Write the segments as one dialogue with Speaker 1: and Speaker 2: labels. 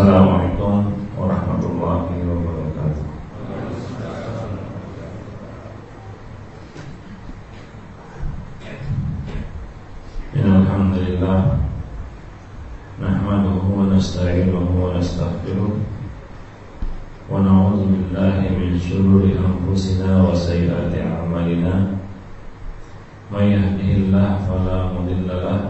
Speaker 1: Assalamualaikum warahmatullahi wabarakatuh. Alhamdulillah. Nahmaduhu wa nasta'inuhu wa nastaghfiruh. Wa na'udhu billahi min syururi anfusina wa sayyati a'malina. Man yahdihillah fala mudilla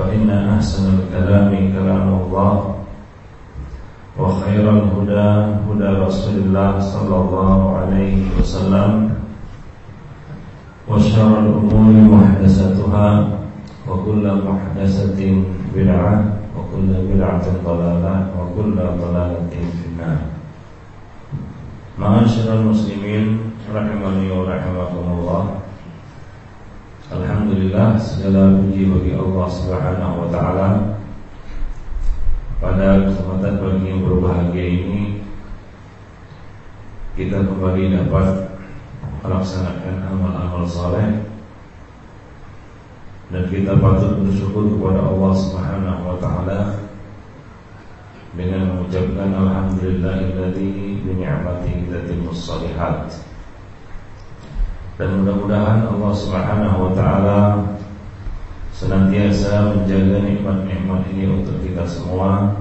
Speaker 1: فإن أحسن الكلام كلام الله وخير الهدى هدى رسول الله صلى الله عليه وسلم وشر الأمور محدثاتها وكل محدثة بدعة وكل بدعة ضلالة وكل ضلالة في النار. معاشر المسلمين رحمني ورحمكم الله. Alhamdulillah segala puji bagi Allah Subhanahu wa taala. Pada kesempatan pagi yang berbahagia ini kita kembali dapat melaksanakan amal-amal saleh dan kita patut bersyukur kepada Allah Subhanahu wa taala dengan mengucapkan alhamdulillahilladzi bi ni'matihi tatimmus shalihat dan mudah-mudahan Allah Subhanahu wa taala senantiasa menjaga nikmat-nikmat ini untuk kita semua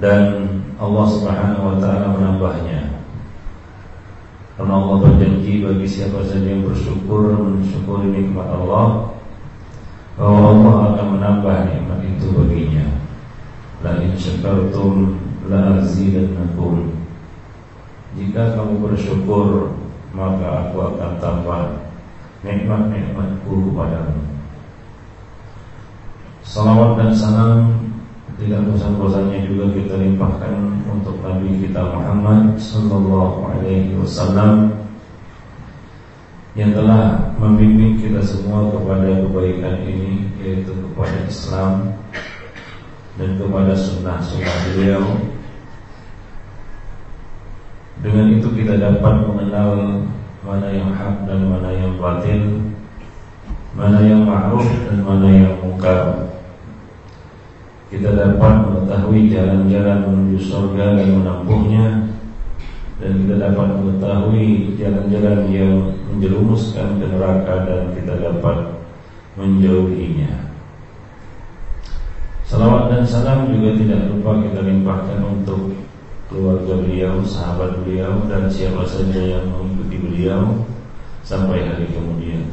Speaker 1: dan Allah Subhanahu wa taala menambahnya. Karena Allah berjanji bagi siapa saja yang bersyukur mensyukuri nikmat Allah bahwa Allah akan menambah nikmat itu baginya. La in syakartum la azidannakum. Jika kamu bersyukur maka aku akan tambah nikmat-nikmatku kepadamu. Salawat dan salam tidak bosan-bosannya juga kita limpahkan untuk Nabi kita Muhammad Sallallahu Alaihi Wasallam yang telah membimbing kita semua kepada kebaikan ini yaitu kepada Islam dan kepada sunnah-sunnah beliau dengan itu kita dapat mengenal mana yang hak dan mana yang batil, mana yang ma'ruf dan mana yang mungkar. Kita dapat mengetahui jalan-jalan menuju surga dan menempuhnya dan kita dapat mengetahui jalan-jalan yang menjerumuskan ke neraka dan kita dapat menjauhinya. Salawat dan salam juga tidak lupa kita limpahkan untuk keluarga beliau, sahabat beliau dan siapa saja yang mengikuti beliau sampai hari kemudian.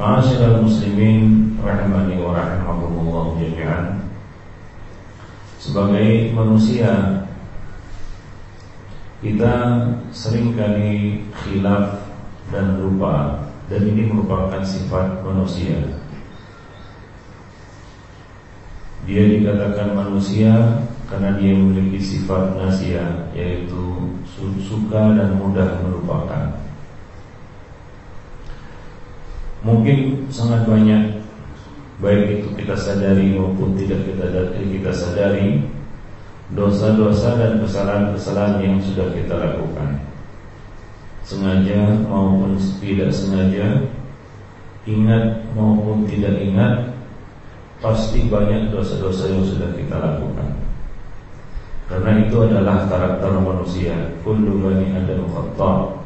Speaker 1: Ma'asyiral muslimin rahimani wa rahimakumullah jami'an. Sebagai manusia kita sering kali khilaf dan lupa dan ini merupakan sifat manusia. Dia dikatakan manusia karena dia memiliki sifat nasia yaitu suka dan mudah melupakan. Mungkin sangat banyak baik itu kita sadari maupun tidak kita kita sadari dosa-dosa dan kesalahan-kesalahan yang sudah kita lakukan. Sengaja maupun tidak sengaja, ingat maupun tidak ingat, pasti banyak dosa-dosa yang sudah kita lakukan. Karena itu adalah karakter manusia. Kullu bani Adam khata.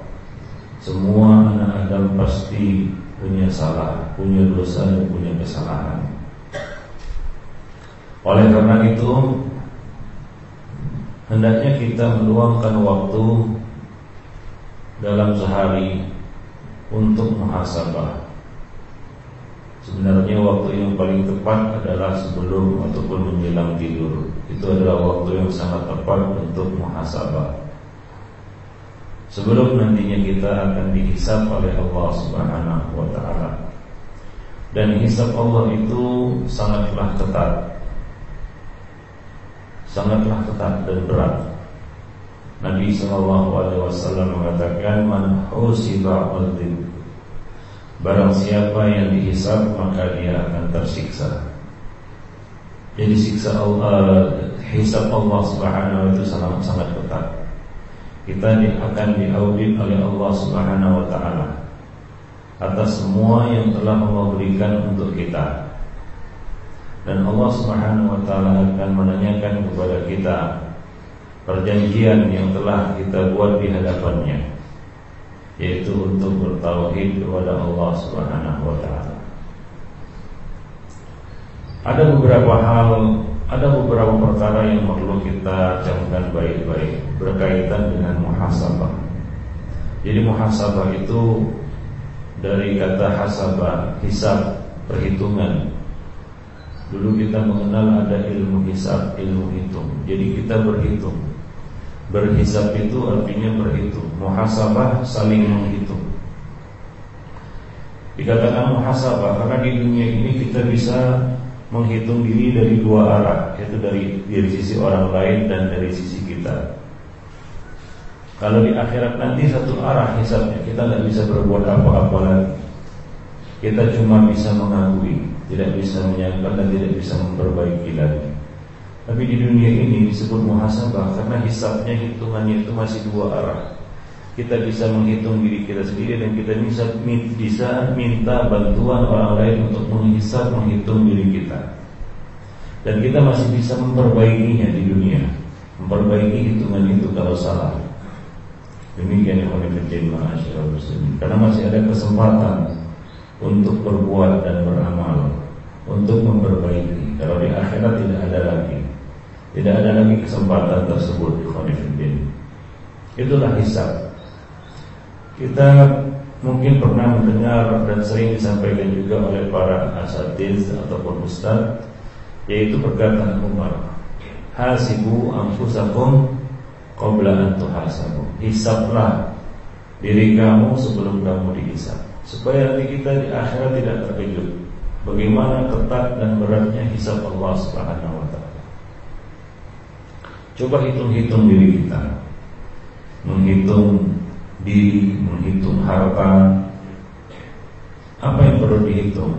Speaker 1: Semua anak Adam pasti punya salah, punya dosa dan punya kesalahan. Oleh karena itu, hendaknya kita meluangkan waktu dalam sehari untuk muhasabah Sebenarnya waktu yang paling tepat adalah sebelum ataupun menjelang tidur. Itu adalah waktu yang sangat tepat untuk muhasabah. Sebelum nantinya kita akan dihisap oleh Allah Subhanahu wa taala. Dan hisab Allah itu sangatlah ketat. sangatlah ketat dan berat. Nabi Shallallahu Alaihi Wasallam mengatakan man husiba Barang siapa yang dihisab maka dia akan tersiksa. Jadi siksa Allah, hisab Allah Subhanahu wa itu sangat sangat ketat. Kita akan diaudit oleh Allah Subhanahu wa taala atas semua yang telah Allah berikan untuk kita. Dan Allah Subhanahu wa taala akan menanyakan kepada kita perjanjian yang telah kita buat di hadapannya yaitu untuk bertauhid kepada Allah Subhanahu wa taala. Ada beberapa hal, ada beberapa perkara yang perlu kita camkan baik-baik berkaitan dengan muhasabah. Jadi muhasabah itu dari kata hasabah, hisab, perhitungan. Dulu kita mengenal ada ilmu hisab, ilmu hitung. Jadi kita berhitung. Berhisab itu artinya berhitung. Muhasabah saling menghitung. Dikatakan muhasabah karena di dunia ini kita bisa menghitung diri dari dua arah, yaitu dari dari sisi orang lain dan dari sisi kita. Kalau di akhirat nanti satu arah hisabnya, kita nggak bisa berbuat apa-apa lagi. Kita cuma bisa mengakui, tidak bisa menyangka dan tidak bisa memperbaiki lagi. Tapi di dunia ini disebut muhasabah karena hisabnya hitungannya itu masih dua arah. Kita bisa menghitung diri kita sendiri dan kita bisa bisa minta bantuan orang lain untuk menghisap menghitung diri kita. Dan kita masih bisa memperbaikinya di dunia, memperbaiki hitungan itu kalau salah. Demikian yang masyarakat muslimin. Karena masih ada kesempatan untuk berbuat dan beramal, untuk memperbaiki. Kalau di akhirat tidak ada lagi. Tidak ada lagi kesempatan tersebut Khonifuddin Itulah hisab. Kita mungkin pernah mendengar dan sering disampaikan juga oleh para asatiz ataupun ustaz Yaitu perkataan Umar Hasibu anfusakum qabla an tuhasabu. Hisablah diri kamu sebelum kamu dihisab Supaya nanti kita di akhirat tidak terkejut. Bagaimana ketat dan beratnya hisab Allah Subhanahu Coba hitung-hitung diri kita. Menghitung diri, menghitung harta. Apa yang perlu dihitung?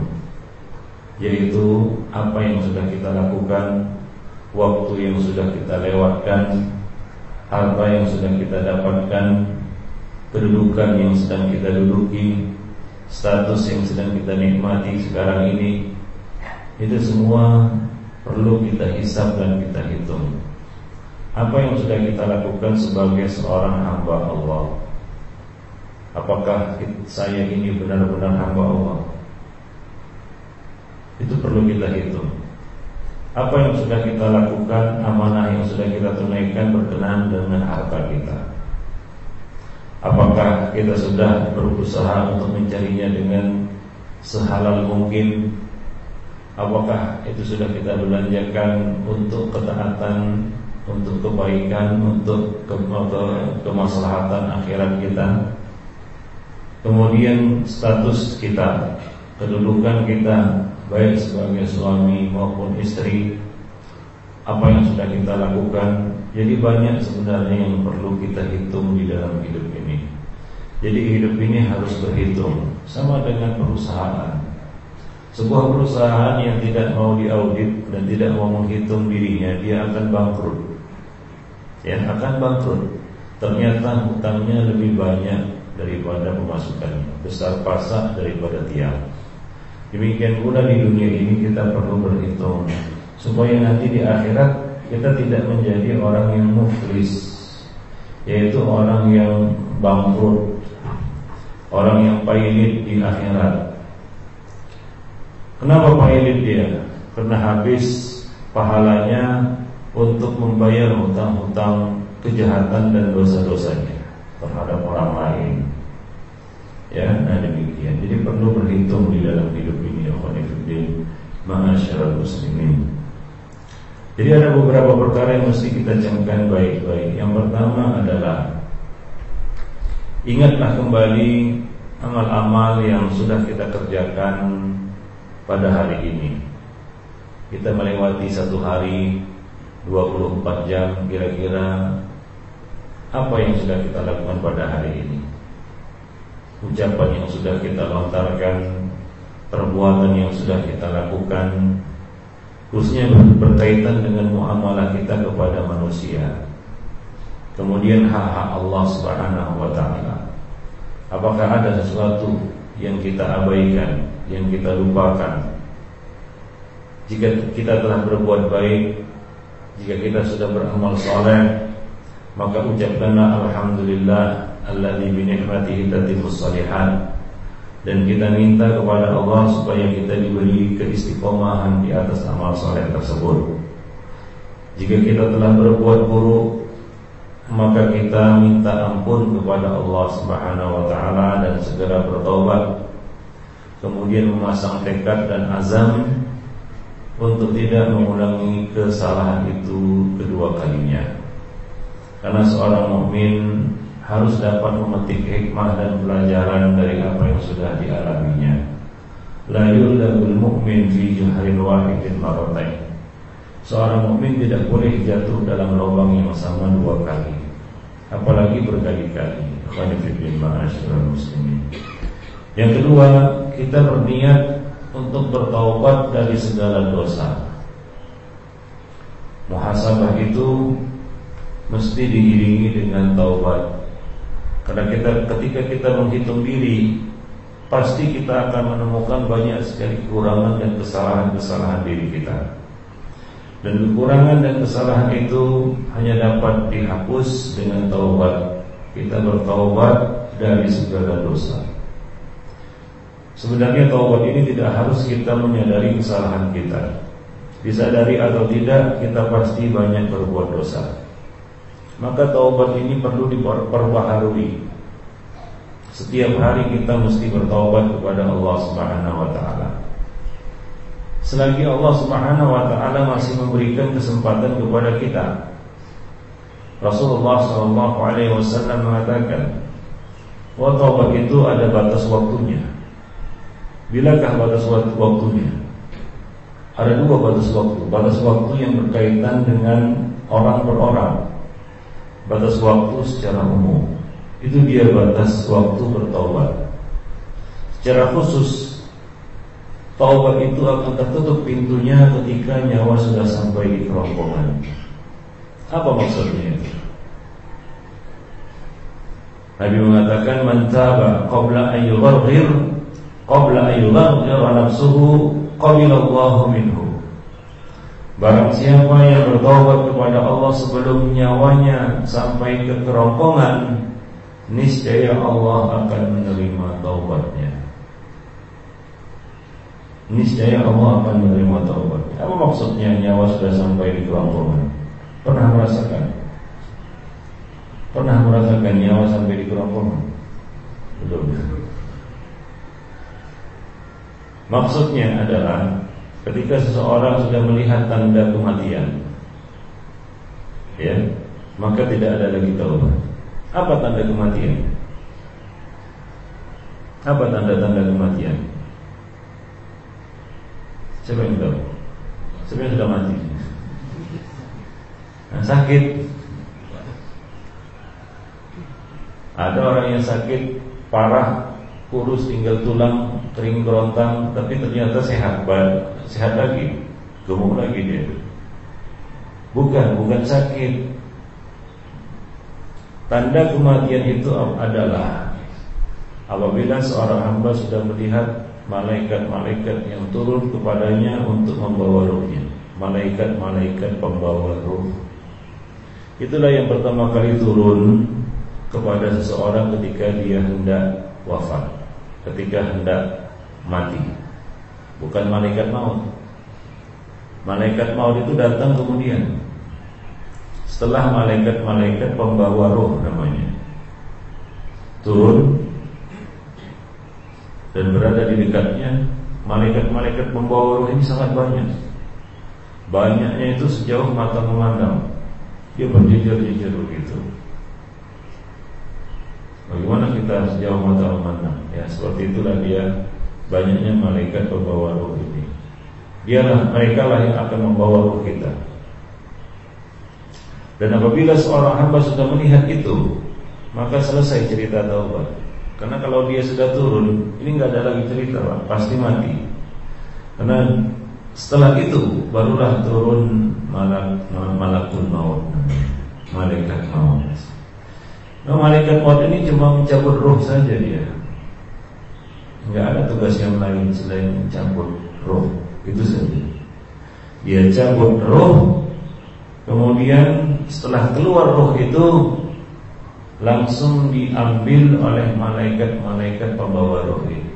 Speaker 1: Yaitu apa yang sudah kita lakukan Waktu yang sudah kita lewatkan Harta yang sudah kita dapatkan Kedudukan yang sedang kita duduki Status yang sedang kita nikmati sekarang ini. Itu semua perlu kita hisap dan kita hitung apa yang sudah kita lakukan sebagai seorang hamba Allah? Apakah saya ini benar-benar hamba Allah? Itu perlu kita hitung. Apa yang sudah kita lakukan Amanah yang sudah kita tunaikan Berkenaan dengan harta kita? Apakah kita sudah berusaha untuk mencarinya dengan sehalal mungkin? Apakah itu sudah kita belanjakan untuk ketaatan untuk kebaikan, untuk ke, ke, kemaslahatan akhirat kita. Kemudian status kita, kedudukan kita baik sebagai suami maupun istri, apa yang sudah kita lakukan. Jadi banyak sebenarnya yang perlu kita hitung di dalam hidup ini. Jadi hidup ini harus berhitung sama dengan perusahaan. Sebuah perusahaan yang tidak mau diaudit dan tidak mau menghitung dirinya, dia akan bangkrut yang akan bangkrut. Ternyata hutangnya lebih banyak daripada pemasukannya, besar pasak daripada tiang. Demikian pula di dunia ini kita perlu berhitung supaya nanti di akhirat kita tidak menjadi orang yang muflis, yaitu orang yang bangkrut, orang yang pailit di akhirat. Kenapa pailit dia? Karena habis pahalanya untuk membayar hutang-hutang kejahatan dan dosa-dosanya terhadap orang lain. Ya, nah demikian. Jadi perlu berhitung di dalam hidup ini ya khonifuddin ma'asyiral muslimin. Jadi ada beberapa perkara yang mesti kita camkan baik-baik. Yang pertama adalah ingatlah kembali amal-amal yang sudah kita kerjakan pada hari ini. Kita melewati satu hari 24 jam kira-kira apa yang sudah kita lakukan pada hari ini? Ucapan yang sudah kita lontarkan perbuatan yang sudah kita lakukan khususnya berkaitan dengan muamalah kita kepada manusia. Kemudian hak-hak Allah Subhanahu wa apakah ada sesuatu yang kita abaikan yang kita lupakan? Jika kita telah berbuat baik jika kita sudah beramal soleh maka ucapkanlah alhamdulillah alladzi bi ni'matihi tatimmus shalihat dan kita minta kepada Allah supaya kita diberi keistiqomahan di atas amal soleh tersebut. Jika kita telah berbuat buruk, maka kita minta ampun kepada Allah Subhanahu wa taala dan segera bertobat. Kemudian memasang tekad dan azam untuk tidak mengulangi kesalahan itu kedua kalinya. Karena seorang mukmin harus dapat memetik hikmah dan pelajaran dari apa yang sudah dialaminya. La yuldabul mu'min fi juharin wahidin maratain. Seorang mukmin tidak boleh jatuh dalam lubang yang sama dua kali, apalagi berkali-kali. muslimin. Yang kedua, kita berniat untuk bertaubat dari segala dosa. Muhasabah itu mesti diiringi dengan taubat. Karena kita ketika kita menghitung diri Pasti kita akan menemukan banyak sekali kekurangan dan kesalahan-kesalahan diri kita. Dan kekurangan dan kesalahan itu hanya dapat dihapus dengan taubat. Kita bertaubat dari segala dosa Sebenarnya taubat ini tidak harus kita menyadari kesalahan kita Disadari atau tidak kita pasti banyak berbuat dosa maka taubat ini perlu diperbaharui. Setiap hari kita mesti bertaubat kepada Allah Subhanahu wa taala. Selagi Allah Subhanahu wa taala masih memberikan kesempatan kepada kita. Rasulullah sallallahu alaihi wasallam mengatakan, "Wa taubat itu ada batas waktunya." Bilakah batas waktunya? Ada dua batas waktu. Batas waktu yang berkaitan dengan orang per orang batas waktu secara umum itu dia batas waktu bertobat. Secara khusus taubat itu akan tertutup pintunya ketika nyawa sudah sampai di kerongkongan. Apa maksudnya itu? Nabi mengatakan man taba qabla an yugharghir qabla an yugharghir nafsuhu qabila Allahu minhu. Barang siapa yang bertobat kepada Allah sebelum nyawanya sampai ke kerongkongan Niscaya Allah akan menerima taubatnya Niscaya Allah akan menerima taubatnya Apa maksudnya nyawa sudah sampai di kerongkongan? Pernah merasakan? Pernah merasakan nyawa sampai di kerongkongan? Belum Maksudnya adalah ketika seseorang sudah melihat tanda kematian ya maka tidak ada lagi taubat. Apa tanda kematian? Apa tanda-tanda kematian? Siapa yang tahu? Siapa yang sudah mati? Nah, sakit. Ada orang yang sakit parah kurus tinggal tulang kering kerontang tapi ternyata sehat sehat lagi gemuk lagi dia. Bukan bukan sakit. Tanda kematian itu adalah apabila seorang hamba sudah melihat malaikat-malaikat yang turun kepadanya untuk membawa rohnya malaikat-malaikat pembawa roh itulah yang pertama kali turun kepada seseorang ketika dia hendak wafat ketika hendak mati. Bukan malaikat maut. Malaikat maut itu datang kemudian. Setelah malaikat-malaikat pembawa roh namanya. Turun dan berada di dekatnya malaikat-malaikat pembawa roh ini sangat banyak. Banyaknya itu sejauh mata memandang. Dia berjejer-jejer begitu Bagaimana kita sejauh mata memandang Ya seperti itulah dia Banyaknya malaikat pembawa roh ini Dialah mereka lah yang akan membawa roh kita Dan apabila seorang hamba sudah melihat itu, maka selesai cerita taubat. Karena kalau dia sudah turun, ini nggak ada lagi cerita, Pak. pasti mati. Karena setelah itu barulah turun malak malakul maut, malaikat maut. Nah, malaikat maut ini cuma mencabut roh saja dia. Nggak ada tugas yang lain selain mencabut roh, itu saja. Dia cabut roh, Kemudian setelah keluar roh itu langsung diambil oleh malaikat-malaikat pembawa roh itu.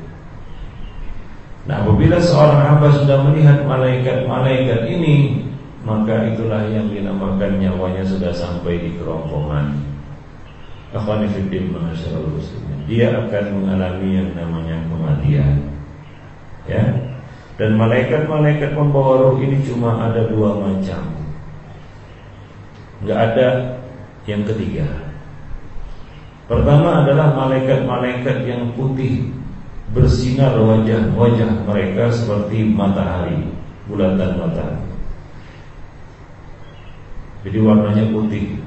Speaker 1: Nah, apabila seorang hamba sudah melihat malaikat-malaikat ini, maka itulah yang dinamakan nyawanya sudah sampai di kerongkongan. Dia akan mengalami yang namanya kematian. Ya. Dan malaikat-malaikat pembawa roh ini cuma ada dua macam nggak ada yang ketiga. Pertama adalah malaikat-malaikat yang putih bersinar wajah-wajah mereka seperti matahari, bulatan matahari. Jadi warnanya putih.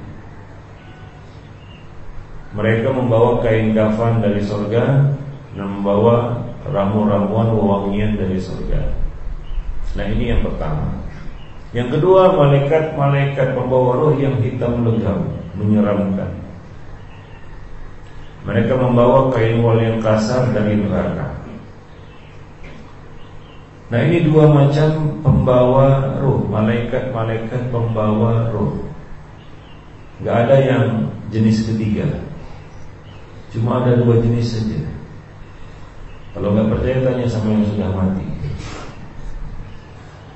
Speaker 1: Mereka membawa kain kafan dari surga dan membawa ramu-ramuan wewangian dari surga. Nah ini yang pertama. Yang kedua malaikat-malaikat pembawa roh yang hitam legam Menyeramkan Mereka membawa kain wol yang kasar dari neraka Nah ini dua macam pembawa roh Malaikat-malaikat pembawa roh Gak ada yang jenis ketiga Cuma ada dua jenis saja Kalau nggak percaya tanya sama yang sudah mati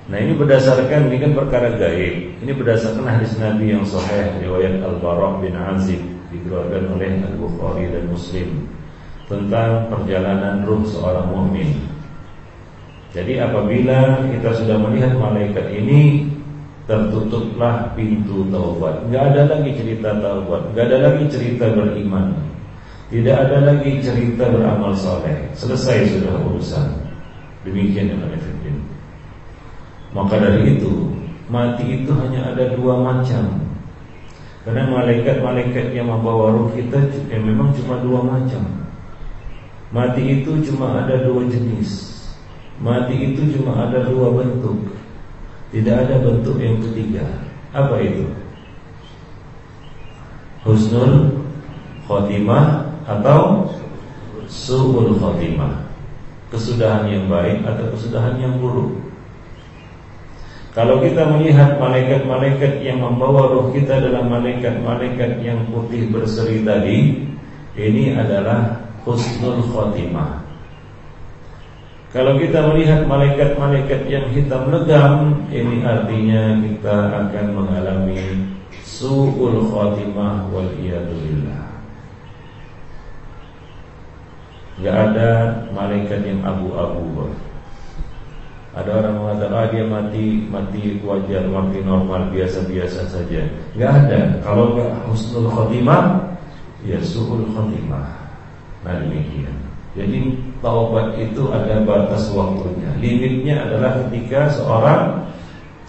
Speaker 1: Nah ini berdasarkan ini kan perkara gaib. Ini berdasarkan hadis Nabi yang sahih riwayat Al Barok bin Azib dikeluarkan oleh Al Bukhari dan Muslim tentang perjalanan ruh seorang mukmin. Jadi apabila kita sudah melihat malaikat ini tertutuplah pintu taubat. Enggak ada lagi cerita taubat, enggak ada lagi cerita beriman. Tidak ada lagi cerita beramal soleh. Selesai sudah urusan. Demikian yang ada maka dari itu Mati itu hanya ada dua macam Karena malaikat-malaikat yang membawa ruh kita ya Memang cuma dua macam Mati itu cuma ada dua jenis Mati itu cuma ada dua bentuk Tidak ada bentuk yang ketiga Apa itu? Husnul khotimah atau Su'ul khotimah Kesudahan yang baik atau kesudahan yang buruk kalau kita melihat malaikat-malaikat yang membawa roh kita dalam malaikat-malaikat yang putih berseri tadi, ini adalah husnul khotimah. Kalau kita melihat malaikat-malaikat yang hitam legam, ini artinya kita akan mengalami su'ul khotimah wal iyadulillah. Gak ada malaikat yang abu-abu. Ada orang mengatakan ah, dia mati mati wajar, mati normal, biasa-biasa saja. Enggak ada. Kalau enggak husnul khotimah, ya suhul khotimah. Nah demikian. Jadi taubat itu ada batas waktunya. Limitnya adalah ketika seorang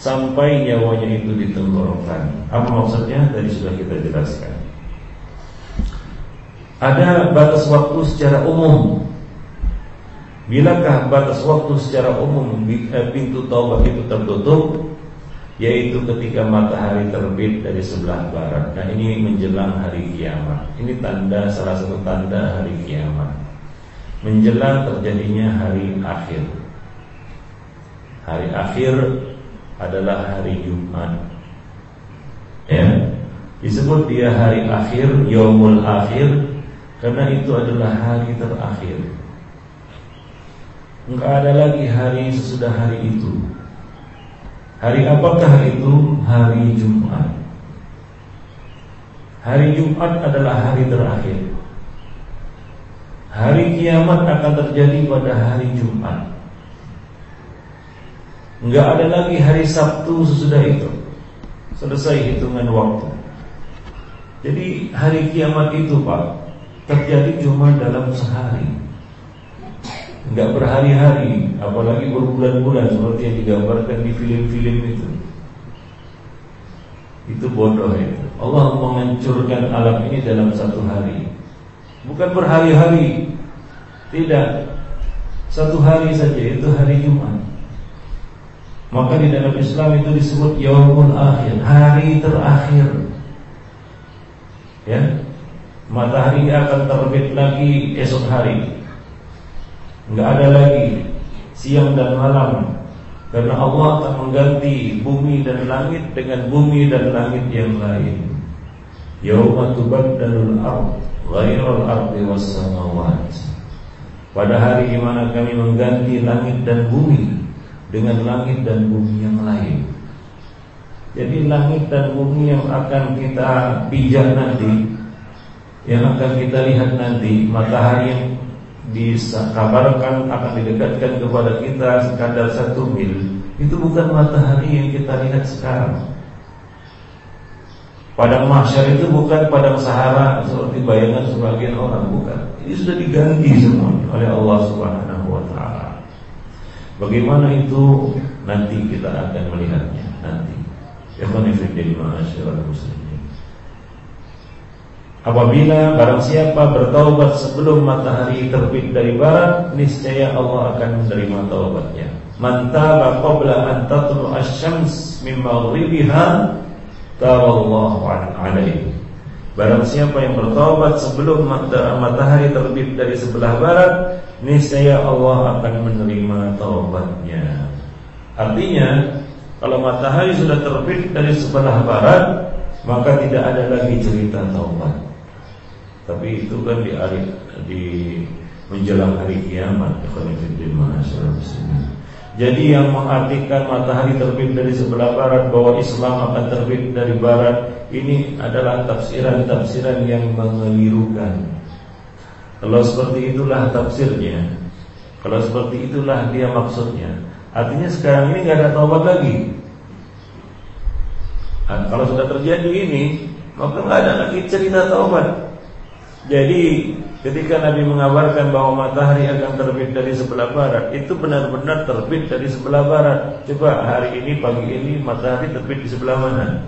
Speaker 1: sampai nyawanya itu ditenggorokan. Apa maksudnya? Tadi sudah kita jelaskan. Ada batas waktu secara umum Bilakah batas waktu secara umum eh, pintu taubat itu tertutup yaitu ketika matahari terbit dari sebelah barat. Nah, ini menjelang hari kiamat. Ini tanda salah satu tanda hari kiamat. Menjelang terjadinya hari akhir. Hari akhir adalah hari Jumat. Ya. Disebut dia hari akhir, yaumul akhir karena itu adalah hari terakhir. Enggak ada lagi hari sesudah hari itu. Hari apakah itu? Hari Jumat. Hari Jumat adalah hari terakhir. Hari kiamat akan terjadi pada hari Jumat. Enggak ada lagi hari Sabtu sesudah itu. Selesai hitungan waktu. Jadi hari kiamat itu Pak Terjadi cuma dalam sehari nggak berhari-hari, apalagi berbulan-bulan seperti yang digambarkan di film-film itu. Itu bodoh itu. Allah menghancurkan alam ini dalam satu hari. Bukan berhari-hari. Tidak. Satu hari saja itu hari Jumat. Maka di dalam Islam itu disebut yaumul akhir, hari terakhir. Ya. Matahari akan terbit lagi esok hari. Enggak ada lagi siang dan malam karena Allah akan mengganti bumi dan langit dengan bumi dan langit yang lain. Yauma tubaddalul ard ghairal ardi was samawat. Pada hari di mana kami mengganti langit dan bumi dengan langit dan bumi yang lain. Jadi langit dan bumi yang akan kita pijak nanti Yang akan kita lihat nanti Matahari yang dikabarkan akan didekatkan kepada kita sekadar satu mil Itu bukan matahari yang kita lihat sekarang Padang mahsyar itu bukan padang sahara Seperti bayangan sebagian orang Bukan Ini sudah diganti semua oleh Allah subhanahu wa ta'ala Bagaimana itu nanti kita akan melihatnya nanti. muslimin. Apabila barang siapa bertaubat sebelum matahari terbit dari barat, niscaya Allah akan menerima taubatnya. Man taba qabla an tatlu asy-syams min maghribiha taballahu alaihi. Barang siapa yang bertaubat sebelum matahari terbit dari sebelah barat, niscaya Allah akan menerima taubatnya. Artinya, kalau matahari sudah terbit dari sebelah barat, maka tidak ada lagi cerita taubat. Tapi itu kan di hari di menjelang hari kiamat, jadi yang mengartikan matahari terbit dari sebelah barat bahwa Islam akan terbit dari barat ini adalah tafsiran-tafsiran yang mengelirukan. Kalau seperti itulah tafsirnya, kalau seperti itulah dia maksudnya. Artinya sekarang ini nggak ada taubat lagi. Dan kalau sudah terjadi ini, maka nggak ada lagi cerita taubat. Jadi Ketika Nabi mengabarkan bahwa matahari akan terbit dari sebelah barat Itu benar-benar terbit dari sebelah barat. Coba hari ini, pagi ini matahari terbit di sebelah mana?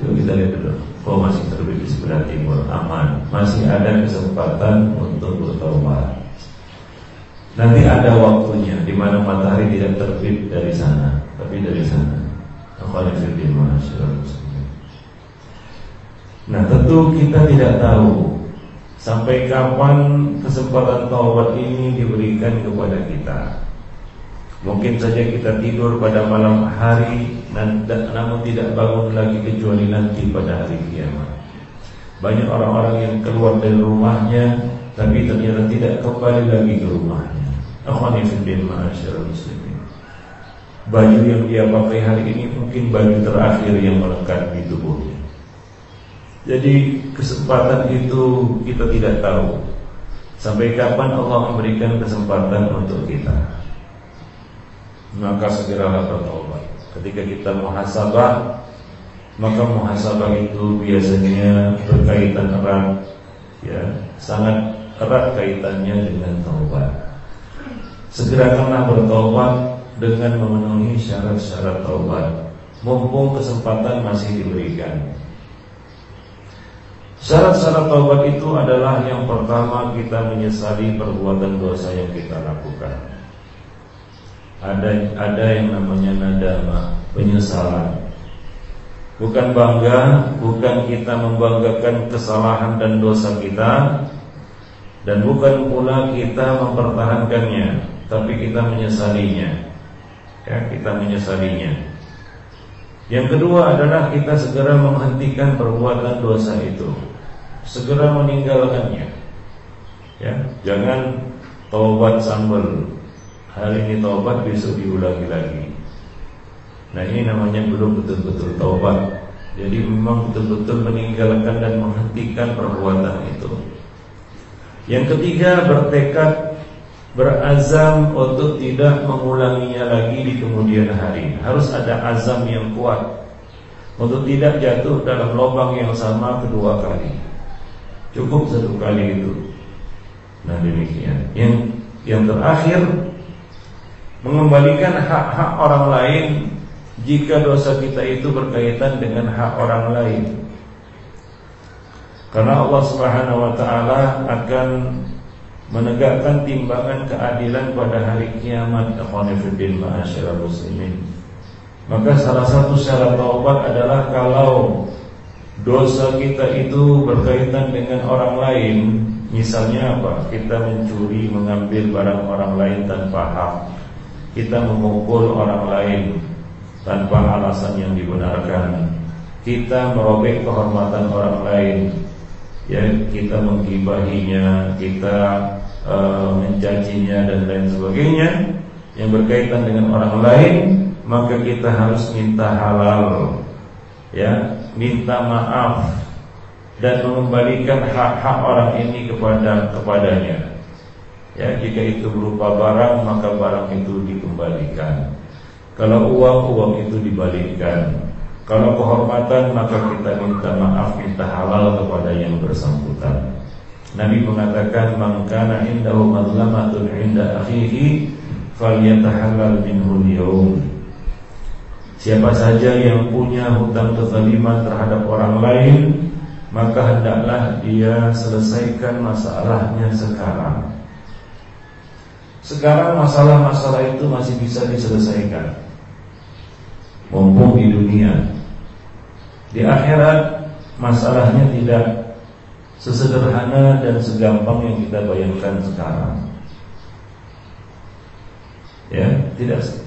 Speaker 1: Coba kita lihat dulu. Oh masih terbit di sebelah timur, aman. Masih ada kesempatan untuk bertobat Nanti ada waktunya di mana matahari tidak terbit dari sana Tapi dari sana Nah tentu kita tidak tahu Sampai kapan kesempatan taubat ini diberikan kepada kita. Mungkin saja kita tidur pada malam hari Namun tidak bangun lagi kecuali nanti pada hari kiamat. Banyak orang-orang yang keluar dari rumahnya Tapi ternyata tidak kembali lagi ke rumahnya. Akhwanifuddin ma'asyarul muslimin. Baju yang dia pakai hari ini mungkin baju terakhir yang melekat di tubuhnya jadi kesempatan itu kita tidak tahu. Sampai kapan Allah memberikan kesempatan untuk kita? Maka segeralah bertobat. Ketika kita muhasabah Maka muhasabah itu biasanya berkaitan erat ya. Sangat erat kaitannya dengan taubat. Segerakanlah bertobat dengan memenuhi syarat-syarat taubat. Mumpung kesempatan masih diberikan Syarat-syarat taubat itu adalah yang pertama kita menyesali perbuatan dosa yang kita lakukan. Ada ada yang namanya nadama, penyesalan. Bukan bangga, bukan kita membanggakan kesalahan dan dosa kita dan bukan pula kita mempertahankannya, tapi kita menyesalinya. Ya, kita menyesalinya. Yang kedua adalah kita segera menghentikan perbuatan dosa itu segera meninggalkannya. Ya, jangan taubat sambal. Hari ini taubat besok diulangi lagi. Nah, ini namanya belum betul-betul taubat. Jadi memang betul-betul meninggalkan dan menghentikan perbuatan itu. Yang ketiga bertekad berazam untuk tidak mengulanginya lagi di kemudian hari. Harus ada azam yang kuat untuk tidak jatuh dalam lubang yang sama kedua kali. Cukup satu kali itu. Nah demikian. Yang yang terakhir mengembalikan hak-hak orang lain jika dosa kita itu berkaitan dengan hak orang lain. Karena Allah Subhanahu wa taala akan menegakkan timbangan keadilan pada hari kiamat akhwanifiddin ma'asyiral muslimin. Maka salah satu syarat taubat adalah kalau dosa kita itu berkaitan dengan orang lain, misalnya apa? Kita mencuri, mengambil barang orang lain tanpa hak. Kita memukul orang lain tanpa alasan yang dibenarkan. Kita merobek kehormatan orang lain ya kita menggibahinya, kita uh, mencacinya dan lain sebagainya yang berkaitan dengan orang lain, maka kita harus minta halal, ya, minta maaf dan mengembalikan hak-hak orang ini kepada kepadanya. Ya, jika itu berupa barang, maka barang itu dikembalikan. Kalau uang, uang itu dibalikkan. Kalau kehormatan maka kita minta maaf, minta halal kepada yang bersangkutan. Nabi mengatakan man kana indahu madlamatun inda akhihi falyatahallal minhu al Siapa saja yang punya hutang kezaliman terhadap orang lain, maka hendaklah dia selesaikan masalahnya sekarang. Sekarang masalah-masalah itu masih bisa diselesaikan mumpung di dunia. Di akhirat masalahnya tidak sesederhana dan segampang yang kita bayangkan sekarang. Ya, tidak.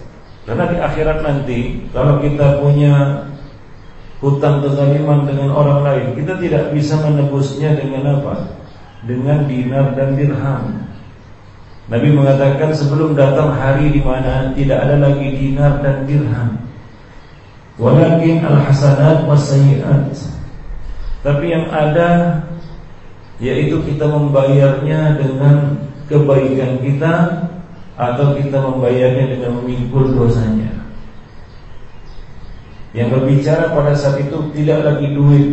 Speaker 1: Karena di akhirat nanti kalau kita punya hutang kezaliman dengan orang lain, kita tidak bisa menebusnya dengan apa? Dengan dinar dan dirham. Nabi mengatakan sebelum datang hari di mana tidak ada lagi dinar dan dirham. Walakin al-hasanat was-sayyi'at. Tapi yang ada yaitu kita membayarnya dengan kebaikan kita atau kita membayarnya dengan memikul dosanya. Yang berbicara pada saat itu tidak lagi duit,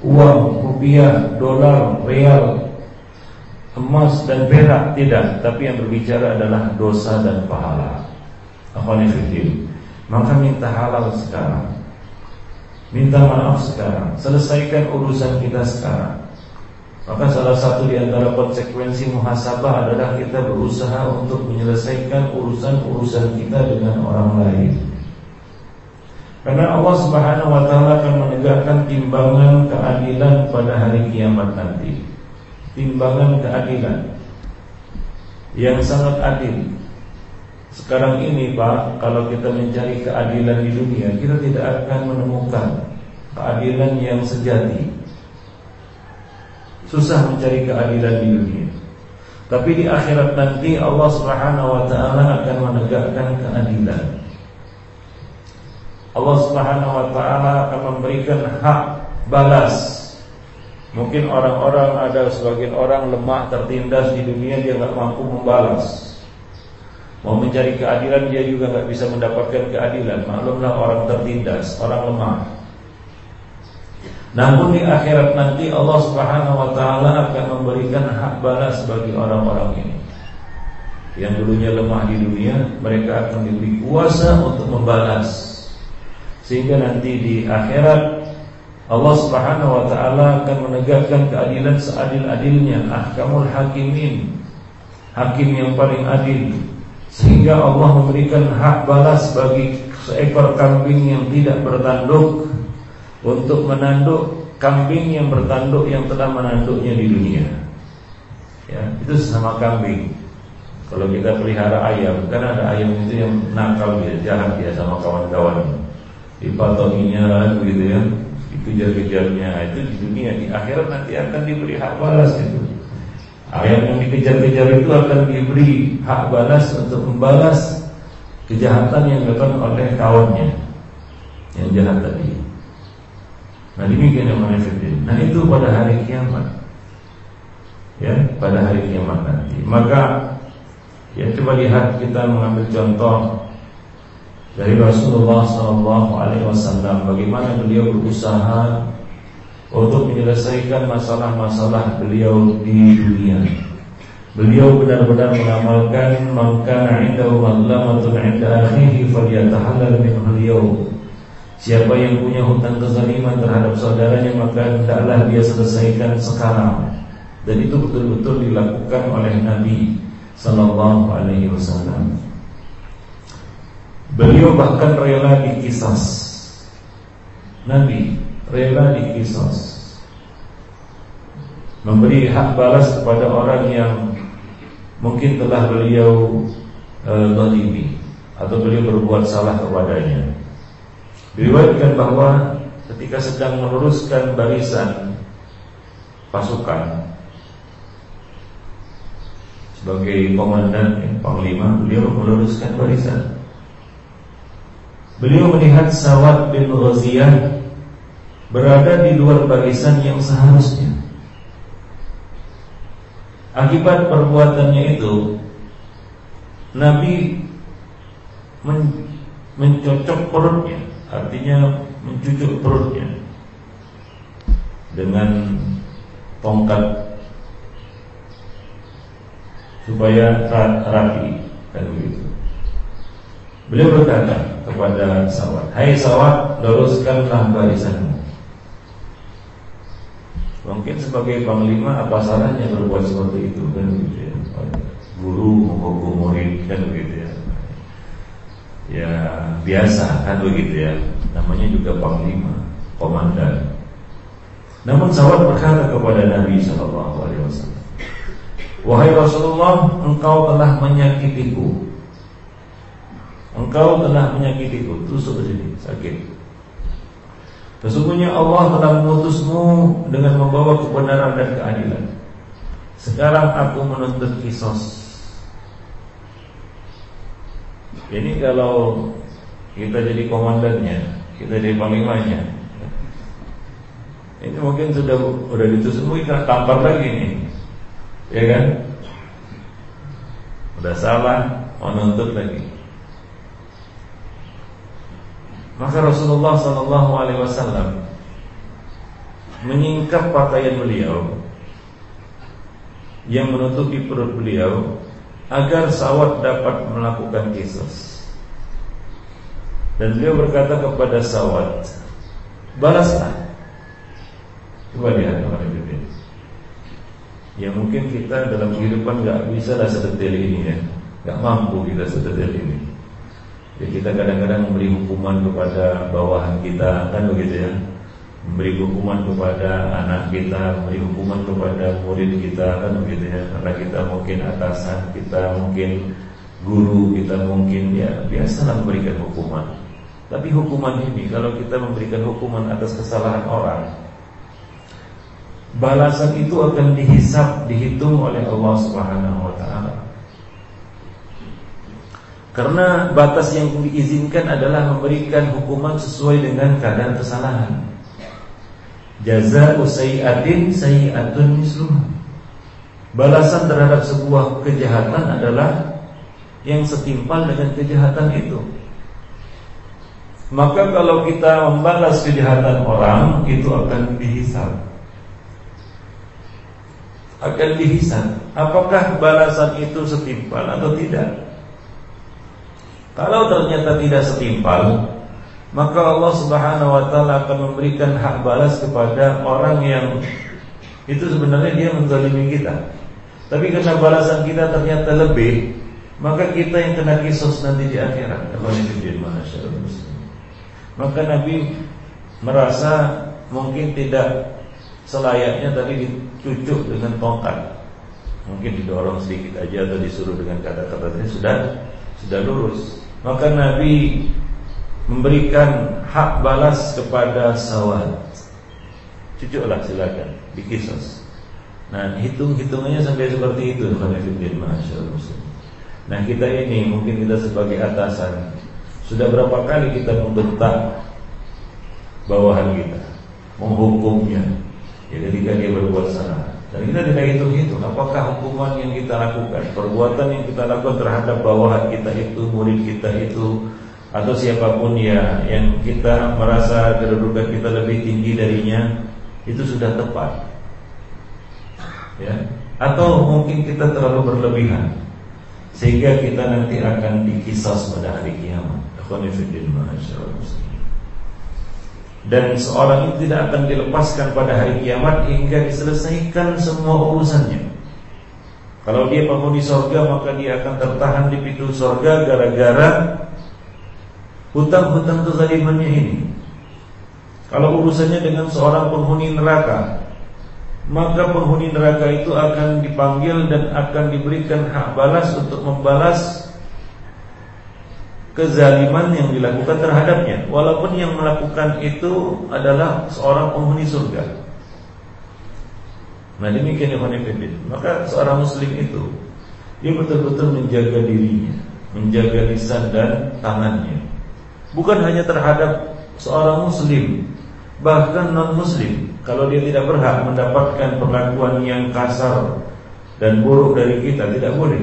Speaker 1: uang, rupiah, dolar, real, emas dan perak tidak, tapi yang berbicara adalah dosa dan pahala. Akhwanifidin. Maka minta halal sekarang Minta maaf sekarang Selesaikan urusan kita sekarang Maka salah satu di antara konsekuensi muhasabah adalah kita berusaha untuk menyelesaikan urusan-urusan kita dengan orang lain. Karena Allah Subhanahu wa taala akan menegakkan timbangan keadilan pada hari kiamat nanti. Timbangan keadilan yang sangat adil sekarang ini Pak, kalau kita mencari keadilan di dunia, kita tidak akan menemukan keadilan yang sejati. Susah mencari keadilan di dunia. Tapi di akhirat nanti Allah Subhanahu wa taala akan menegakkan keadilan. Allah Subhanahu wa taala akan memberikan hak balas. Mungkin orang-orang ada sebagian orang lemah tertindas di dunia dia nggak mampu membalas. Mau mencari keadilan dia juga nggak bisa mendapatkan keadilan. Maklumlah orang tertindas, orang lemah. Namun di akhirat nanti Allah Subhanahu wa taala akan memberikan hak balas bagi orang-orang ini. Yang dulunya lemah di dunia, mereka akan diberi kuasa untuk membalas. Sehingga nanti di akhirat Allah Subhanahu wa taala akan menegakkan keadilan seadil-adilnya, ahkamul hakimin. Hakim yang paling adil sehingga Allah memberikan hak balas bagi seekor kambing yang tidak bertanduk Untuk menanduk kambing yang bertanduk yang telah menanduknya di dunia. Ya, itu sama kambing. Kalau kita pelihara ayam Kan ada ayam itu yang nakal ya, jahat ya sama kawan-kawan. Dipatoginya gitu ya Dikejar-kejarnya. Itu di dunia, di akhirat nanti akan diberi hak balas itu. Ayam yang dikejar-kejar itu akan diberi hak balas untuk membalas kejahatan yang dilakukan oleh kawannya yang jahat tadi. Nah demikian yang. Nah itu pada hari kiamat. Ya, pada hari kiamat nanti. Maka ya coba lihat kita mengambil contoh dari Rasulullah SAW bagaimana beliau berusaha untuk menyelesaikan masalah-masalah beliau di dunia. Beliau benar-benar mengamalkan maka indahu madlamatun 'inda akhihi falyatahallal min Siapa yang punya hutang kezaliman terhadap saudaranya maka hendaklah dia selesaikan sekarang. Dan itu betul-betul dilakukan oleh Nabi sallallahu alaihi wasallam. Beliau bahkan rela dikisas. Nabi rela dikisas. Memberi hak balas kepada orang yang mungkin telah beliau e, atau beliau berbuat salah kepadanya. Diriwayatkan bahwa ketika sedang meluruskan barisan pasukan sebagai komandan yang panglima, beliau meluruskan barisan. Beliau melihat Sawat bin Ghaziyah berada di luar barisan yang seharusnya. Akibat perbuatannya itu Nabi men mencocok perutnya Artinya mencucuk perutnya. Dengan tongkat. Supaya rapi Dan begitu. Beliau berkata kepada sawat Hai sawat, luruskanlah barisanmu. Mungkin sebagai panglima apa salahnya berbuat seperti itu? Kan gitu ya. Guru menghukum murid kan begitu ya. Ya biasa kan begitu ya. Namanya juga panglima, komandan. Namun sahabat berkata kepada Nabi Shallallahu Alaihi Wasallam, Wahai Rasulullah, engkau telah menyakitiku. Engkau telah menyakitiku. Tusuk sini sakit. Sesungguhnya Allah telah mengutusmu dengan membawa kebenaran dan keadilan. Sekarang aku menuntut kisos. Ini kalau kita jadi komandannya, kita jadi panglimanya. Ini mungkin sudah sudah ditusuk kita tampar lagi nih. Ya kan? Udah salah, menuntut lagi. Maka Rasulullah Sallallahu Alaihi Wasallam menyingkap pakaian beliau yang menutupi perut beliau agar sawat dapat melakukan kisos. Dan beliau berkata kepada sawat, balaslah. Coba lihat itu. Ya mungkin kita dalam kehidupan nggak bisa lah sedetail ini ya, nggak mampu kita sedetail ini. Ya, kita kadang-kadang memberi hukuman kepada bawahan kita kan begitu ya memberi hukuman kepada anak kita, memberi hukuman kepada murid kita kan begitu ya karena kita mungkin atasan, kita mungkin guru, kita mungkin ya biasalah memberikan hukuman. Tapi hukuman ini kalau kita memberikan hukuman atas kesalahan orang balasan itu akan dihisap, dihitung oleh Allah Subhanahu wa taala. Karena batas yang diizinkan adalah memberikan hukuman sesuai dengan keadaan kesalahan. Jaza usaiatin sayiatun misluha. Balasan terhadap sebuah kejahatan adalah yang setimpal dengan kejahatan itu. Maka kalau kita membalas kejahatan orang itu akan dihisab. Akan dihisab. Apakah balasan itu setimpal atau tidak? Kalau ternyata tidak setimpal, maka Allah Subhanahu wa taala akan memberikan hak balas kepada orang yang itu sebenarnya dia menzalimi kita. Tapi karena balasan kita ternyata lebih, maka kita yang kena kisos nanti di akhirat. Maka Nabi merasa mungkin tidak selayaknya tadi dicucuk dengan tongkat. Mungkin didorong sedikit aja atau disuruh dengan kata-kata sudah sudah lurus. Maka Nabi memberikan hak balas kepada sawat. Cucuklah silakan dikisos. Nah, hitung-hitungannya sampai seperti itu Nah, kita ini mungkin kita sebagai atasan sudah berapa kali kita membentak bawahan kita, menghukumnya. Ya, ketika dia berbuat salah. Dan kita tidak hitung-hitung apakah hukuman yang kita lakukan, perbuatan yang kita lakukan terhadap bawahan kita itu, murid kita itu, atau siapa pun ya yang kita merasa kedudukan kita lebih tinggi darinya, itu sudah tepat. Ya, Atau mungkin kita terlalu berlebihan Sehingga kita nanti akan dikisas pada hari kiamat. Dan seorang itu tidak akan dilepaskan pada hari kiamat Hingga diselesaikan semua urusannya. Kalau dia penghuni sorga Maka dia akan tertahan di pintu sorga Gara-gara Hutang-hutang kezalimannya ini Kalau urusannya dengan seorang penghuni neraka Maka penghuni neraka itu akan dipanggil Dan akan diberikan hak balas Untuk membalas Kezaliman yang dilakukan terhadapnya. Walaupun yang melakukan itu Adalah seorang penghuni surga. Nah demikian yang Maka seorang muslim itu Dia betul-betul menjaga dirinya Menjaga lisan dan tangannya Bukan hanya terhadap seorang muslim Bahkan non-muslim Kalau dia tidak berhak mendapatkan perlakuan yang kasar Dan buruk dari kita Tidak boleh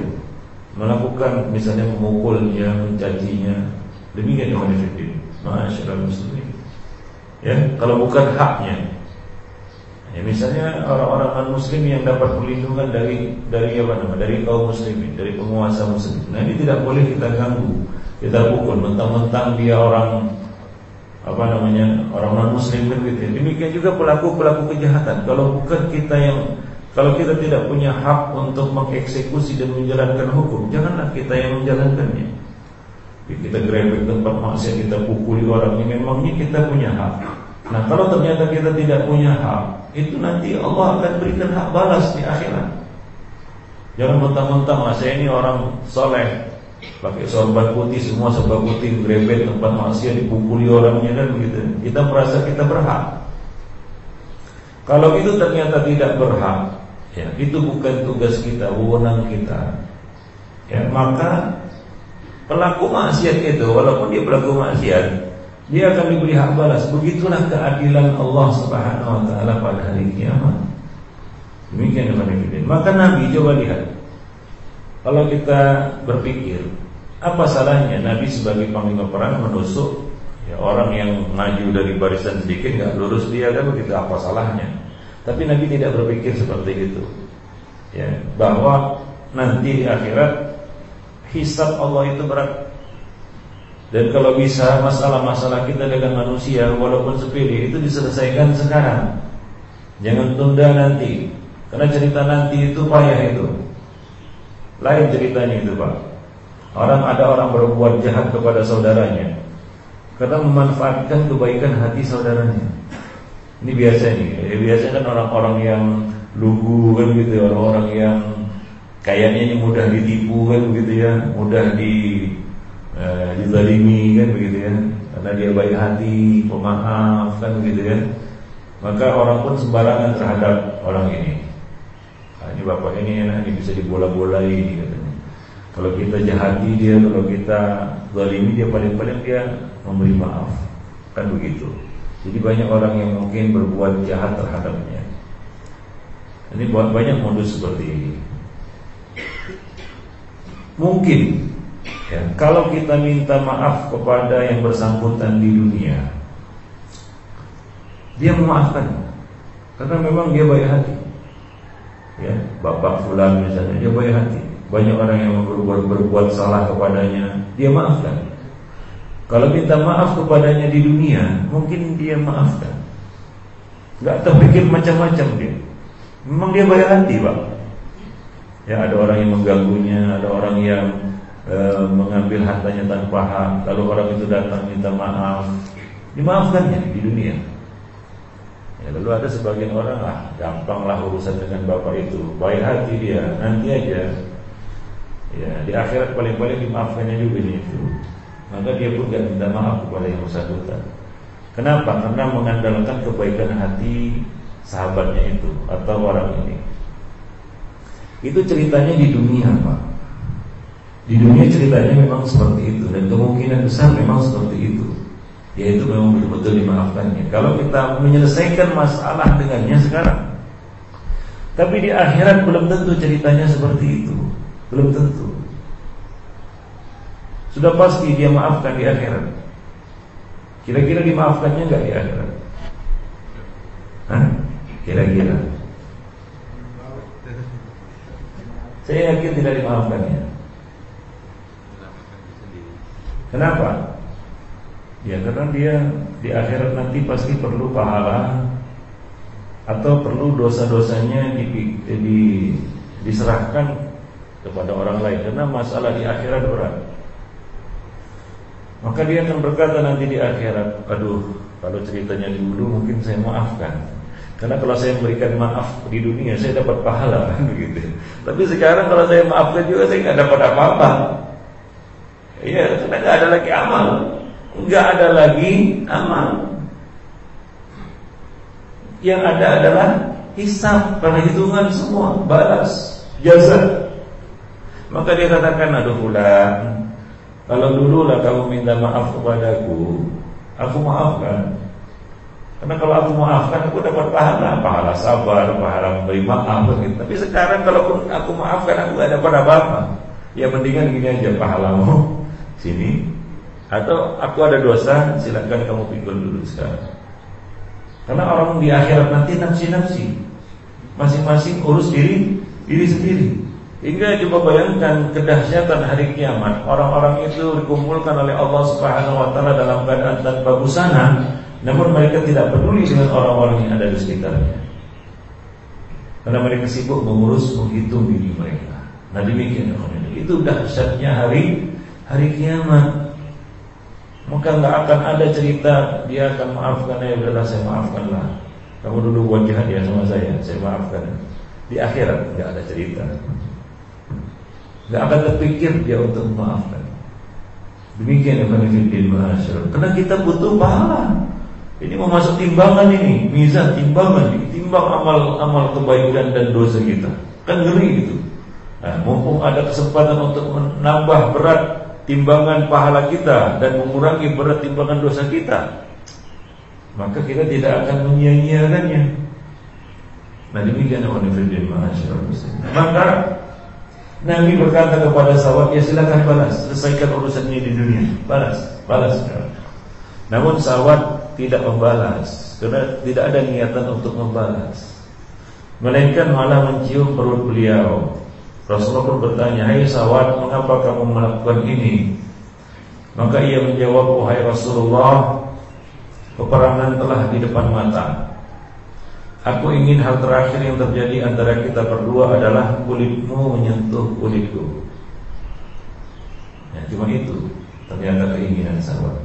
Speaker 1: Melakukan misalnya memukulnya, mencacinya. Demikian yang menefekin Masyarakat muslim Ya, kalau bukan haknya. Ya, misalnya orang-orang non-muslim yang dapat perlindungan dari dari apa nama? Dari kaum muslimin, dari penguasa muslim. Nah, ini tidak boleh kita ganggu kita pukul mentang-mentang dia orang apa namanya orang non muslim kan gitu ya. Demikian juga pelaku-pelaku kejahatan. Kalau bukan kita yang kalau kita tidak punya hak untuk mengeksekusi dan menjalankan hukum, janganlah kita yang menjalankannya. Kita grebek tempat maksiat, kita pukuli orang ini memangnya kita punya hak. Nah kalau ternyata kita tidak punya hak, itu nanti Allah akan berikan hak balas di akhirat. Jangan mentang-mentang lah saya ini orang soleh, pakai sorban putih semua sorban putih grebet tempat maksiat dipukuli orangnya kan begitu. Kita merasa kita berhak. Kalau itu ternyata tidak berhak ya itu bukan tugas kita wewenang kita. Ya maka pelaku maksiat itu walaupun dia pelaku maksiat dia akan diberi hak balas. Begitulah keadilan Allah Subhanahu wa taala pada hari kiamat. Demikian maka Nabi coba lihat kalau kita berpikir apa salahnya Nabi sebagai panglima perang menusuk ya, orang yang maju dari barisan sedikit nggak lurus dia kan begitu apa salahnya? Tapi Nabi tidak berpikir seperti itu. Ya, bahwa nanti di akhirat hisab Allah itu berat. Dan kalau bisa masalah-masalah kita dengan manusia walaupun sepele itu diselesaikan sekarang. Jangan tunda nanti. Karena cerita nanti itu payah itu. Lain ceritanya itu Pak. Orang ada orang berbuat jahat kepada saudaranya. Karena memanfaatkan kebaikan hati saudaranya. Ini biasa nih ya, Biasa kan orang-orang yang lugu kan gitu ya. Orang-orang yang kayaknya ini mudah ditipu kan begitu ya. Mudah di eh, dizalimi kan begitu ya. Karena dia baik hati, pemaaf kan begitu ya. Maka orang pun sembarangan terhadap orang ini ini bapak ini enak ini bisa dibola-bolai katanya. Kalau kita jahati dia, kalau kita zalimi dia paling-paling dia memberi maaf. Kan begitu. Jadi banyak orang yang mungkin berbuat jahat terhadapnya. Ini buat banyak modus seperti ini. Mungkin ya, kalau kita minta maaf kepada yang bersangkutan di dunia, dia memaafkan karena memang dia baik hati ya bapak fulan misalnya dia baik hati. Banyak orang yang berbuat, berbuat salah kepadanya dia maafkan. Kalau minta maaf kepadanya di dunia mungkin dia maafkan. Nggak terpikir macam-macam dia. Memang dia baik hati pak. Ya ada orang yang mengganggunya ada orang yang e, mengambil hartanya tanpa hak. Lalu orang itu datang minta maaf dimaafkannya di dunia Ya, lalu ada sebagian orang ah gampanglah urusan dengan bapak itu, baik hati dia, nanti aja. Ya, di akhirat paling-paling dimaafkannya juga nih itu. Maka dia pun gak minta maaf kepada yang bersangkutan. Kenapa? Karena mengandalkan kebaikan hati sahabatnya itu atau orang ini. Itu ceritanya di dunia, Pak. Di dunia ceritanya memang seperti itu dan kemungkinan besar memang seperti itu yaitu memang betul-betul dimaafkannya. Kalau kita menyelesaikan masalah dengannya sekarang, tapi di akhirat belum tentu ceritanya seperti itu, belum tentu. Sudah pasti dia maafkan di akhirat. Kira-kira dimaafkannya enggak di akhirat? Kira-kira? Saya yakin tidak dimaafkan ya. Kenapa? Ya karena dia di akhirat nanti pasti perlu pahala atau perlu dosa-dosanya di, di, diserahkan kepada orang lain karena masalah di akhirat berat. Maka dia akan berkata nanti di akhirat, aduh, kalau ceritanya dulu mungkin saya maafkan. Karena kalau saya memberikan maaf di dunia saya dapat pahala kan begitu. Tapi sekarang kalau saya maafkan juga saya nggak dapat apa-apa. Iya, karena nggak ada lagi amal, nggak ada lagi amal. Yang ada adalah hisab, perhitungan semua, balas, jasa. Maka dia katakan, aduh bulan, kalau dulu lah kamu minta maaf kepadaku, aku maafkan. Karena kalau aku maafkan, aku dapat pahala, pahala sabar, pahala memberi maaf. Gitu. Tapi sekarang kalau aku maafkan, aku gak dapat apa-apa. Ya mendingan gini aja pahalamu sini. Atau aku ada dosa, silakan kamu pikul dulu sekarang. Karena orang di akhirat nanti nafsi-nafsi, masing-masing urus diri diri sendiri. Hingga coba bayangkan kedahsyatan hari kiamat. Orang-orang itu dikumpulkan oleh Allah subhanahu wa ta'ala dalam keadaan tanpa busana Namun mereka tidak peduli dengan orang-orang yang ada di sekitarnya. Karena mereka sibuk mengurus, menghitung diri mereka. Nah demikian Itu dahsyatnya hari hari kiamat Maka nggak akan ada cerita Dia akan maafkan ya udahlah saya maafkanlah. Kamu dulu buat jahat ya sama saya Saya maafkan. Di akhirat nggak ada cerita. Gak akan terpikir dia untuk memaafkan Demikian yang Fiddin Masyarakat. Karena kita butuh pahala. Ini mau masuk timbangan ini Mizan timbangan Timbang amal-amal kebaikan dan dosa kita. Kan ngeri gitu. Nah, mumpung ada kesempatan untuk menambah berat timbangan pahala kita dan mengurangi berat timbangan dosa kita, maka kita tidak akan menyia-nyiakannya. Nah demikian Maka Nabi berkata kepada sahabat, ya silakan balas, selesaikan urusan ini di dunia, balas, balas. Namun sahabat tidak membalas, karena tidak ada niatan untuk membalas. Melainkan malah mencium perut beliau. Rasulullah pun bertanya, Hai sahabat, mengapa kamu melakukan ini? Maka ia menjawab, Wahai Rasulullah, peperangan telah di depan mata. Aku ingin hal terakhir yang terjadi antara kita berdua adalah kulitmu menyentuh kulitku. Ya, cuma itu ternyata keinginan sahabat.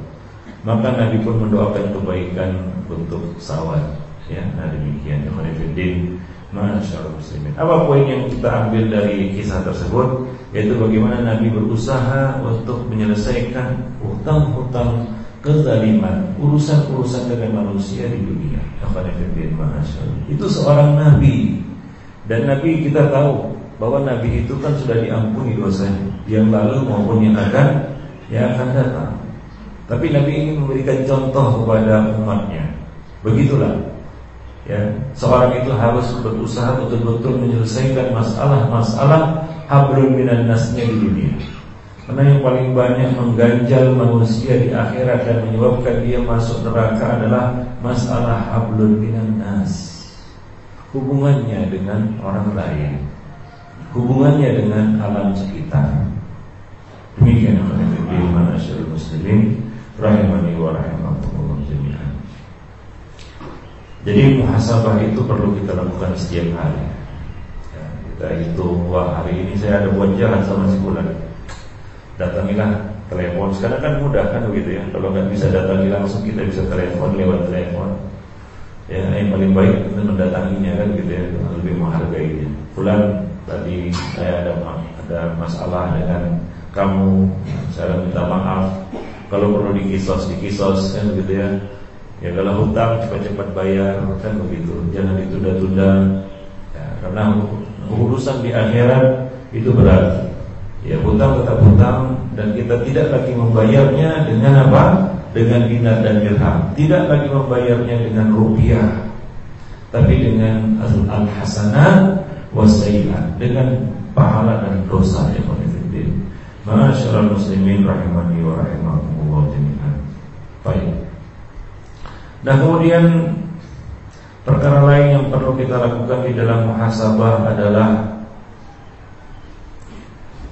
Speaker 1: Maka Nabi pun mendoakan kebaikan untuk sahabat. Ya, nah demikian Khairuddin Masyaallah muslimin. Apa poin yang kita ambil dari kisah tersebut? Yaitu bagaimana Nabi berusaha untuk menyelesaikan hutang-hutang kezaliman, urusan-urusan dengan manusia di dunia. Itu seorang nabi. Dan nabi kita tahu bahwa nabi itu kan sudah diampuni dosanya yang lalu maupun yang akan yang akan datang. Tapi nabi ingin memberikan contoh kepada umatnya. Begitulah. Ya, seorang itu harus berusaha betul-betul menyelesaikan masalah-masalah hablum minan nasnya di dunia. Karena yang paling banyak mengganjal manusia di akhirat dan menyebabkan dia masuk neraka adalah masalah hablun minan nas. Hubungannya dengan orang lain. Hubungannya dengan alam sekitar. Demikian yang muslimin rahimani wa rahimakumullah jami'an. Jadi muhasabah itu perlu kita lakukan setiap hari. Ya, kita hitung wah hari ini saya ada buat jahat sama si bulan datangilah telepon. Sekarang kan mudah kan begitu ya? Kalau nggak bisa datangi langsung kita bisa telepon lewat telepon. Ya yang paling baik itu mendatanginya kan gitu ya lebih menghargainya. Pulang tadi saya ada ada masalah dengan kamu. Saya minta maaf. Kalau perlu dikisos dikisos kan gitu ya ya kalau hutang cepat-cepat bayar kan begitu jangan ditunda-tunda ya, karena urusan di akhirat itu berat Ya hutang tetap hutang dan kita tidak lagi membayarnya dengan apa? Dengan dinar dan dirham. Tidak lagi membayarnya dengan rupiah. Tapi dengan al-hasanat wasailah dengan pahala dan dosa yang. Masyaallah muslimin rahimani wa rahimakumullah jami'an. Baik. Nah kemudian perkara lain yang perlu kita lakukan di dalam muhasabah adalah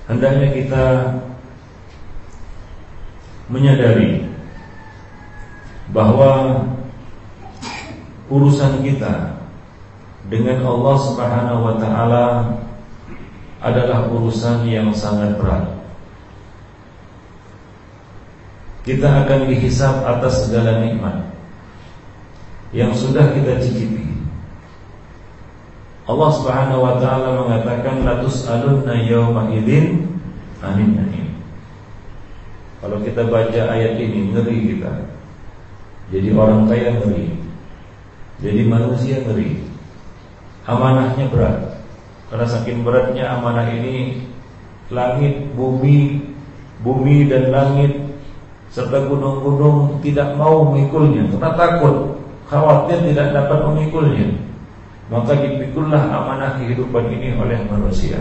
Speaker 1: hendaknya kita menyadari bahwa urusan kita dengan Allah Subhanahu wa taala adalah urusan yang sangat berat. Kita akan dihisap atas segala nikmat yang sudah kita cicipi. Allah Subhanahu wa taala mengatakan la tus'alunna yauma idzin anin naim. Kalau kita baca ayat ini ngeri kita. Jadi orang kaya ngeri. Jadi manusia ngeri. Amanahnya berat. Karena saking beratnya amanah ini langit, bumi, bumi dan langit serta gunung-gunung tidak mau memikulnya karena takut, khawatir tidak dapat memikulnya. Maka dipikullah amanah kehidupan ini oleh manusia.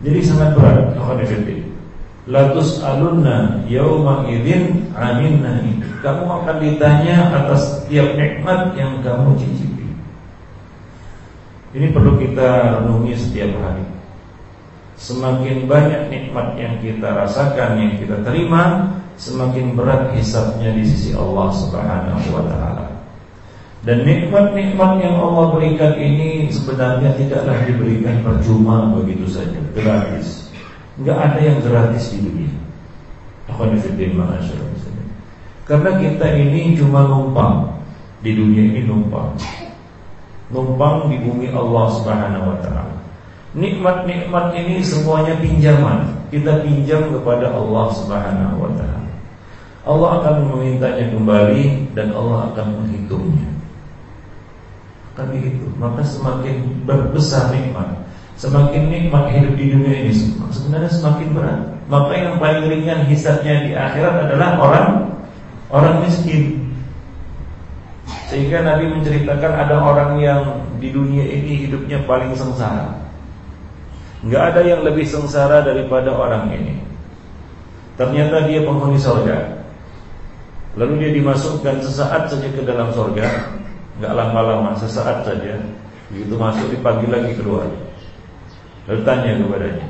Speaker 1: Jadi sangat berat. Latus alunna yauma idzin amin nahi. Kamu akan ditanya atas setiap nikmat yang kamu cicipi. Ini perlu kita renungi setiap hari. Semakin banyak nikmat yang kita rasakan, yang kita terima, semakin berat hisabnya di sisi Allah Subhanahu wa taala. Dan nikmat-nikmat yang Allah berikan ini sebenarnya tidaklah diberikan percuma begitu saja, gratis. Enggak ada yang gratis di dunia. Karena kita ini cuma numpang di dunia ini numpang. Numpang di bumi Allah Subhanahu wa taala. Nikmat-nikmat ini semuanya pinjaman. Kita pinjam kepada Allah Subhanahu wa taala. Allah akan memintanya kembali dan Allah akan menghitungnya. Akan dihitung. Maka semakin berbesar nikmat, semakin nikmat hidup di dunia ini sebenarnya semakin berat. Maka yang paling ringan hisabnya di akhirat adalah orang orang miskin. Sehingga Nabi menceritakan ada orang yang di dunia ini hidupnya paling sengsara. Enggak ada yang lebih sengsara daripada orang ini. Ternyata dia penghuni surga. Lalu dia dimasukkan sesaat saja ke dalam surga, enggak lama-lama, sesaat saja. Begitu masuk dipanggil lagi keluar. Lalu tanya kepadanya,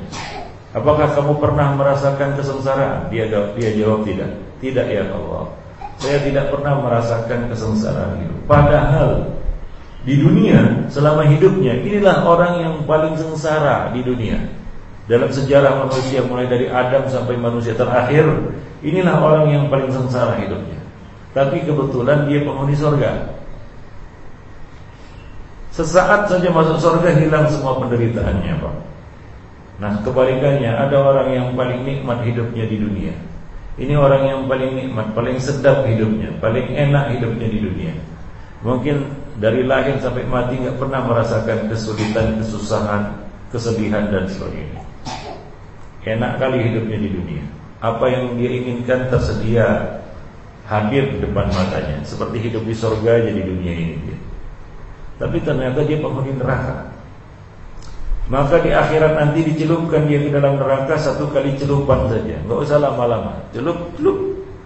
Speaker 1: "Apakah kamu pernah merasakan kesengsaraan?" Dia jawab, dia jawab tidak. Tidak ya Allah. Saya tidak pernah merasakan kesengsaraan hidup. Padahal di dunia selama hidupnya inilah orang yang paling sengsara di dunia. Dalam sejarah manusia mulai dari Adam sampai manusia terakhir, inilah orang yang paling sengsara hidupnya. Tapi kebetulan dia penghuni surga. Sesaat saja masuk surga hilang semua penderitaannya, Pak. Nah, kebalikannya ada orang yang paling nikmat hidupnya di dunia. Ini orang yang paling nikmat, paling sedap hidupnya, paling enak hidupnya di dunia. Mungkin dari lahir sampai mati nggak pernah merasakan kesulitan, kesusahan, kesedihan dan sebagainya. Enak kali hidupnya di dunia. Apa yang dia inginkan tersedia hadir di depan matanya, seperti hidup di sorga jadi dunia ini. Tapi ternyata dia penghuni neraka. Maka di akhirat nanti dicelupkan dia ke dalam neraka satu kali celupan saja, nggak usah lama-lama. Celup, celup,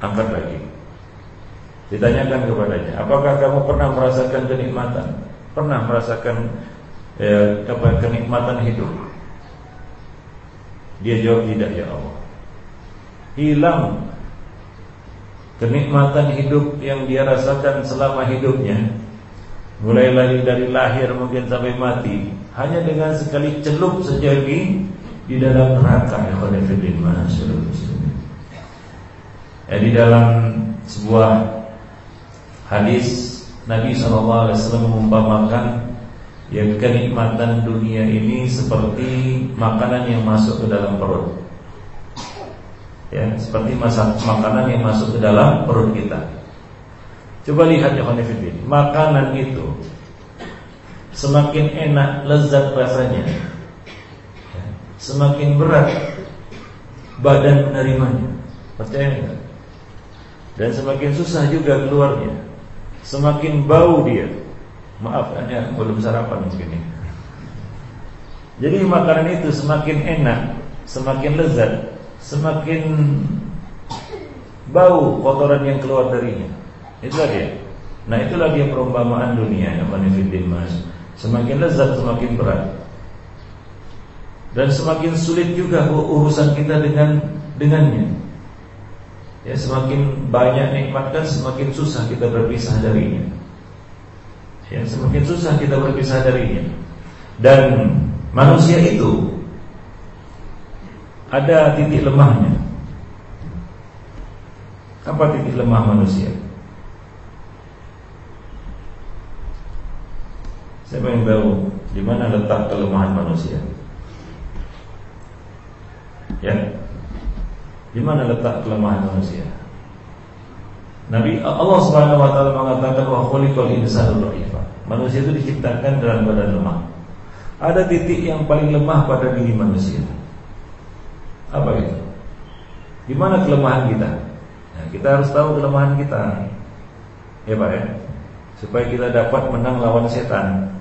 Speaker 1: angkat lagi. Ditanyakan kepadanya, apakah kamu pernah merasakan kenikmatan? Pernah merasakan eh, apa kenikmatan hidup? Dia jawab tidak ya Allah. Hilang kenikmatan hidup yang dia rasakan selama hidupnya. Mulai lagi dari lahir mungkin sampai mati, hanya dengan sekali celup saja di dalam neraka ya Ya, di dalam sebuah hadis Nabi SAW mengumpamakan ya kenikmatan dunia ini seperti makanan yang masuk ke dalam perut. Ya, seperti masak makanan yang masuk ke dalam perut kita. Coba lihat ya makanan itu semakin enak, lezat rasanya, ya, semakin berat badan menerimanya. Percaya enggak? Dan semakin susah juga keluarnya. Semakin bau dia Maaf hanya belum sarapan mungkin ini Jadi makanan itu semakin enak Semakin lezat Semakin bau kotoran yang keluar darinya Itulah dia Nah itulah dia perumpamaan dunia Yang mas Semakin lezat semakin berat dan semakin sulit juga urusan kita dengan dengannya. Ya, semakin banyak nikmat kan semakin susah kita berpisah darinya. Ya, semakin susah kita berpisah darinya. Dan manusia itu ada titik lemahnya. Apa titik lemah manusia? Siapa yang tahu di mana letak kelemahan manusia? Ya, di mana letak kelemahan manusia? Nabi Allah Subhanahu wa taala mengatakan wa khuliqal insanu dha'ifa. Manusia itu diciptakan dalam badan lemah. Ada titik yang paling lemah pada diri manusia. Apa itu? Di mana kelemahan kita? Nah, kita harus tahu kelemahan kita. Ya Pak ya. Supaya kita dapat menang lawan setan,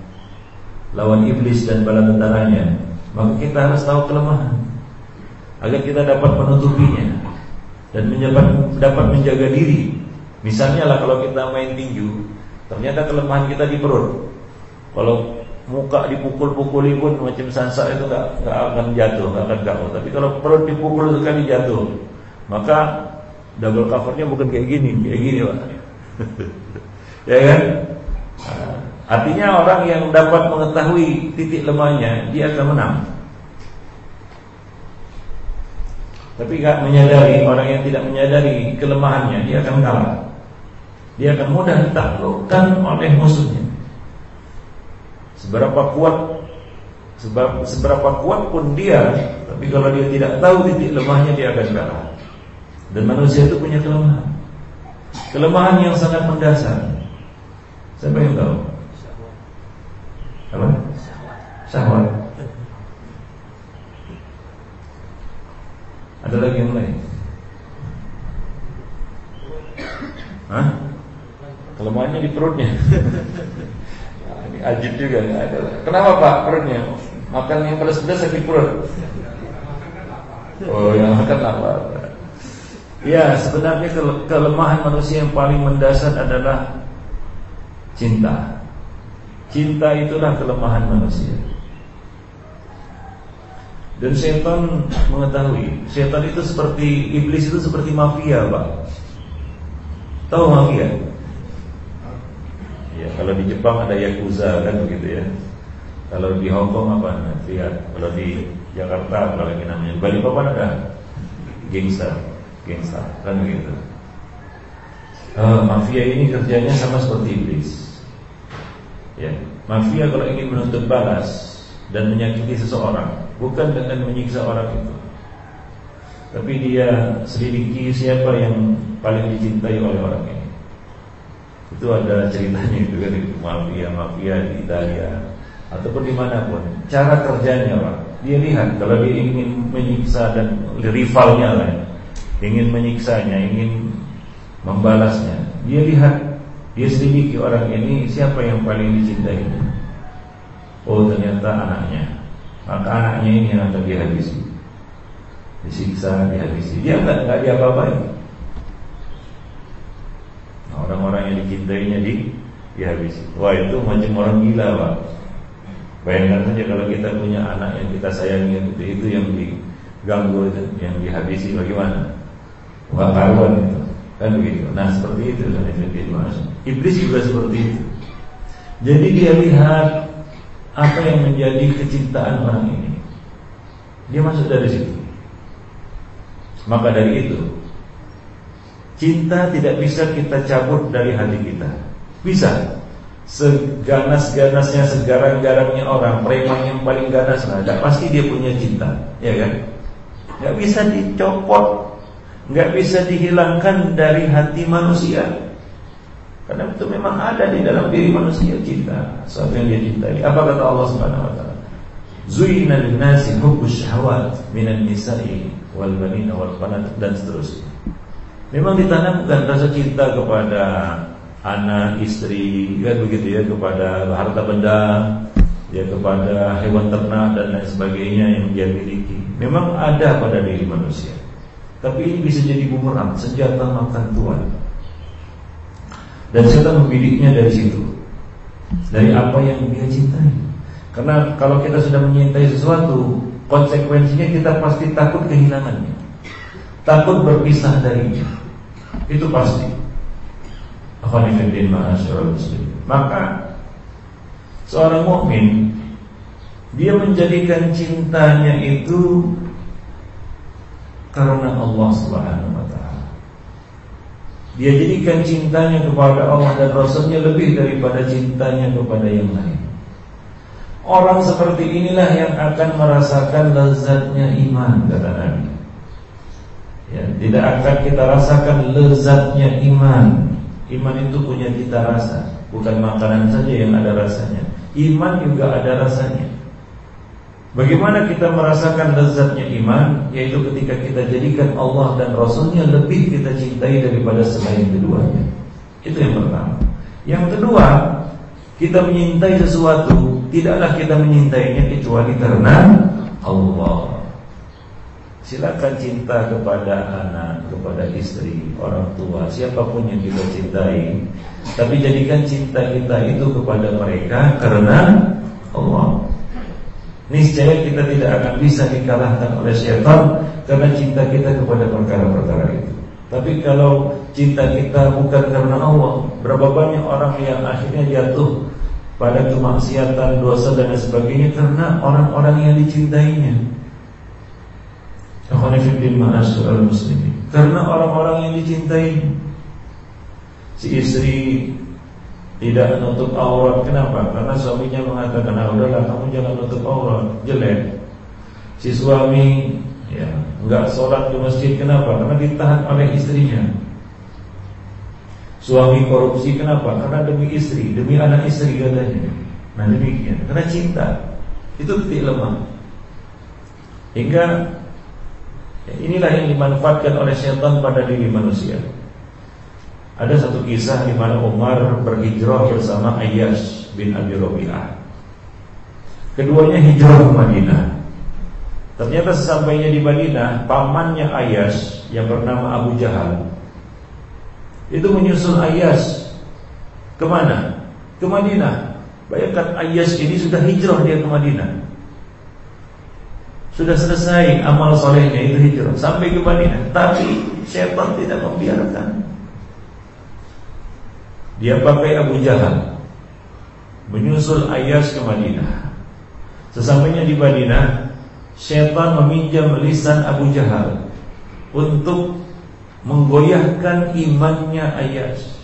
Speaker 1: lawan iblis dan bala tentaranya, maka kita harus tahu kelemahan agar kita dapat menutupinya dan dapat menjaga diri Misalnya lah kalau kita main tinju, ternyata kelemahan kita di perut. Kalau muka dipukul-pukuli pun macam sansa itu nggak nggak akan jatuh, nggak akan kau. Tapi kalau perut dipukul sekali jatuh, maka double covernya bukan kayak gini, kayak gini pak. ya kan? Nah, artinya orang yang dapat mengetahui titik lemahnya, dia akan menang. Tapi gak menyadari orang yang tidak menyadari kelemahannya, dia akan kalah dia akan mudah ditaklukkan oleh musuhnya. Seberapa kuat sebab seberapa kuat pun dia, tapi kalau dia tidak tahu titik lemahnya dia akan kalah. Dan manusia itu punya kelemahan. Kelemahan yang sangat mendasar. Siapa yang tahu? Apa? Syahwat. Ada lagi yang lain? Hah? Kelemahannya di perutnya. ajib juga nggak ada. Kenapa Pak perutnya? Makan yang pedas-pedas sakit perut. Oh, yang makan lapar. Ya, sebenarnya kelemahan manusia yang paling mendasar adalah cinta. Cinta itulah kelemahan manusia. Dan setan mengetahui, setan itu seperti iblis itu seperti mafia, Pak. Tahu mafia? Kalau di Jepang ada yakuza kan begitu ya. Kalau di Hong Kong apa? Lihat. Kalau di Jakarta kalau lagi namanya Bali Papan ada gangster, gangster kan begitu. Uh, mafia ini kerjanya sama seperti iblis. Ya, mafia kalau ingin menuntut balas dan menyakiti seseorang, bukan dengan menyiksa orang itu, tapi dia selidiki siapa yang paling dicintai oleh orang ini. Itu ada ceritanya itu kan mafia mafia di Italia ataupun di mana pun. Cara kerjanya pak, dia lihat kalau dia ingin menyiksa dan rivalnya lah, ingin menyiksanya, ingin membalasnya, dia lihat dia selidiki orang ini siapa yang paling dicintai. Oh ternyata anaknya, maka anaknya ini yang akan dihabisi, disiksa, dihabisi. Dia enggak enggak diapa-apain. Orang-orang yang dicintainya di dihabisi. Wah itu macam orang gila pak. Bayangkan saja kalau kita punya anak yang kita sayangi itu, itu yang diganggu, yang dihabisi bagaimana? Wah karuan itu kan begitu. Nah seperti itu kan Iblis juga seperti itu. Jadi dia lihat apa yang menjadi kecintaan orang ini. Dia masuk dari situ. Maka dari itu Cinta tidak bisa kita cabut dari hati kita. Bisa. Seganas-ganasnya, segarang-garangnya orang, preman yang paling ganas ada, pasti dia punya cinta, ya kan? Gak bisa dicopot, gak bisa dihilangkan dari hati manusia. Karena itu memang ada di dalam diri manusia cinta, sesuatu yang dia cintai. Apa kata Allah Subhanahu wa taala? Zuyina lin-nasi hubbus syahawat minan nisa'i wal banina wal banat dan seterusnya. Memang ditanamkan rasa cinta kepada anak, istri, kan begitu ya, kepada harta benda, ya kepada hewan ternak dan lain sebagainya yang dia miliki. Memang ada pada diri manusia. Tapi ini bisa jadi bumerang, senjata makan tuan. Dan setan membidiknya dari situ. Dari apa yang dia cintai. Karena kalau kita sudah menyintai sesuatu, Konsekuensinya kita pasti takut kehilangannya Takut berpisah darinya Itu pasti. Maka Seorang mukmin Dia menjadikan cintanya itu Karena Allah subhanahu wa ta'ala. Dia jadikan cintanya kepada Allah dan Rasulnya Lebih daripada cintanya kepada yang lain. Orang seperti inilah yang akan merasakan lezatnya iman kata Nabi. Ya, tidak akan kita rasakan lezatnya iman. Iman itu punya kita rasa, bukan makanan saja yang ada rasanya. Iman juga ada rasanya. Bagaimana kita merasakan lezatnya iman Yaitu ketika kita jadikan Allah dan Rasulnya Lebih kita cintai daripada selain keduanya Itu yang pertama Yang kedua Kita menyintai sesuatu tidaklah kita menyintainya kecuali karena Allah. Silakan cinta kepada anak, kepada istri, orang tua, siapa pun yang kita cintai. Tapi jadikan cinta kita itu kepada mereka karena Allah. Niscaya kita tidak akan bisa dikalahkan oleh syaitan karena cinta kita kepada perkara-perkara itu. Tapi kalau cinta kita bukan karena Allah, berapa banyak orang yang akhirnya jatuh pada kemaksiatan, dosa dan sebagainya karena orang-orang yang dicintainya. Karena orang-orang yang dicintai si istri tidak menutup aurat. Kenapa? Karena suaminya mengatakan, "Ah, udahlah kamu jangan nutup aurat, jelek." Si suami ya, enggak sholat di masjid. Kenapa? Karena ditahan oleh istrinya. Suami korupsi kenapa? Karena demi istri, demi anak istri katanya. Nah demikian, karena cinta itu titik lemah. Hingga inilah yang dimanfaatkan oleh setan pada diri manusia. Ada satu kisah di mana Umar berhijrah bersama Ayyash bin Abi Rabi'ah. Keduanya hijrah ke Madinah. Ternyata sesampainya di Madinah, pamannya Ayyash yang bernama Abu Jahal itu menyusul Ayas Ke mana? Ke Madinah Bayangkan Ayas ini sudah hijrah dia ke Madinah Sudah selesai amal solehnya itu hijrah. Sampai ke Madinah. Tapi syaitan tidak membiarkan. Dia pakai Abu Jahal. Menyusul Ayas ke Madinah. Sesampainya di Madinah Syaitan meminjam lisan Abu Jahal Untuk menggoyahkan imannya Ayas.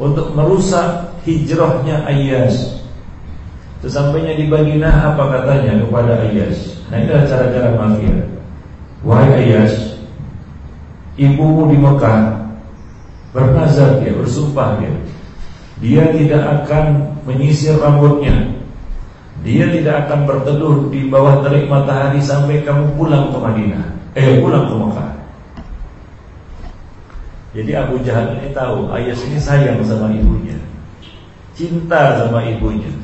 Speaker 1: Untuk merusak hijrahnya Ayas. Sesampainya di Madinah apa katanya kepada Ayas? Nah ini adalah cara-cara mafia. Wahai Ayas, ibumu di Mekah bernazar dia, bersumpah dia. Dia tidak akan menyisir rambutnya. Dia tidak akan berteduh di bawah terik matahari sampai kamu pulang ke Madinah. Eh pulang ke Mekah. Jadi Abu Jahal ini tahu Ayas ini sayang sama ibunya Cinta sama ibunya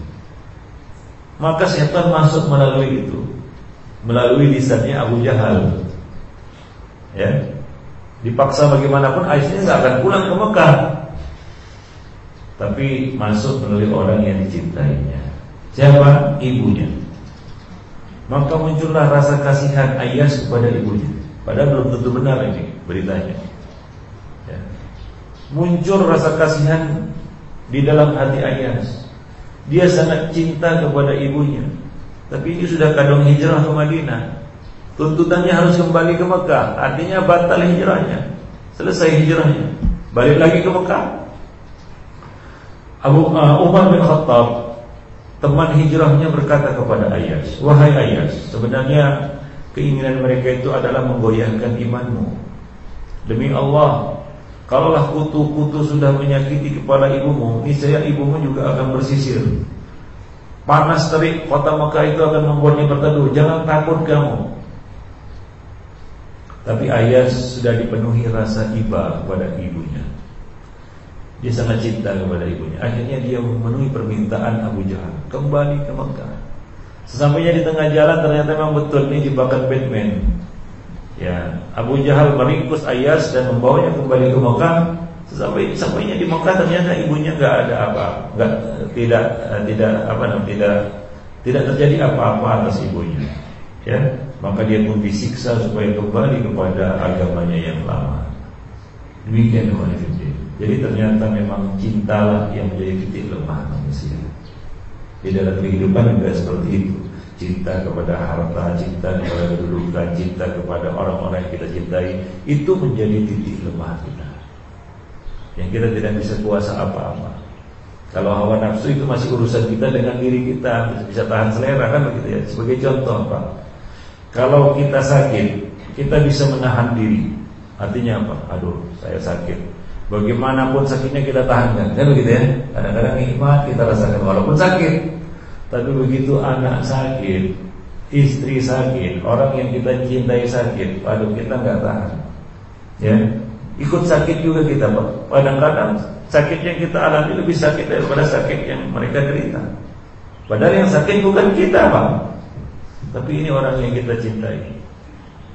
Speaker 1: Maka setan masuk melalui itu. Melalui lisannya Abu Jahal. Ya. Dipaksa bagaimanapun ini gak akan pulang ke Mekah. Tapi masuk melalui orang yang dicintainya. Siapa? Ibunya. Maka muncullah rasa kasihan Ayas kepada ibunya. Padahal belum tentu benar ini beritanya. Muncul rasa kasihan di dalam hati Ayas. Dia sangat cinta kepada ibunya. Tapi ini sudah kadang hijrah ke Madinah. Tuntutannya harus kembali ke Mekah. Artinya batal hijrahnya. Selesai hijrahnya. Balik lagi ke Mekah. Abu uh, Umar bin Khattab teman hijrahnya berkata kepada Ayas, "Wahai Ayas, sebenarnya keinginan mereka itu adalah menggoyahkan imanmu. Demi Allah, Kalaulah kutu-kutu sudah menyakiti kepala ibumu, niscaya ibumu juga akan bersisir. Panas terik kota Mekah itu akan membuatnya berteduh. Jangan takut kamu. Tapi ayah sudah dipenuhi rasa iba kepada ibunya. Dia sangat cinta kepada ibunya. Akhirnya dia memenuhi permintaan Abu Jahal kembali ke Mekah. Sesampainya di tengah jalan ternyata memang betul ini jebakan Batman. Ya, Abu Jahal meringkus Ayas dan membawanya kembali ke Mekah. Sampai sampainya di Mekah ternyata ibunya nggak ada apa, nggak tidak tidak apa namanya tidak tidak terjadi apa-apa atas ibunya. ya maka dia pun disiksa supaya kembali kepada agamanya yang lama. Demikian Fiddin. Jadi ternyata memang cintalah yang menjadi titik lemah manusia. Di dalam kehidupan juga seperti itu. Cinta kepada harta, cinta kepada kedudukan, cinta kepada orang-orang yang kita cintai itu menjadi titik lemah kita. Yang kita tidak bisa kuasa apa-apa. Kalau hawa nafsu itu masih urusan kita dengan diri kita, bisa tahan selera kan begitu ya. Sebagai contoh, Pak. Kalau kita sakit, kita bisa menahan diri. Artinya apa? Aduh, saya sakit. Bagaimanapun sakitnya kita tahan kan begitu ya. Kadang-kadang nikmat kita rasakan walaupun sakit. Tapi begitu anak sakit, istri sakit, orang yang kita cintai sakit, aduh kita nggak tahan. Ya, ikut sakit juga kita, Pak. Kadang-kadang sakit yang kita alami lebih sakit daripada sakit yang mereka derita. Padahal yang sakit bukan kita, Pak. Tapi ini orang yang kita cintai.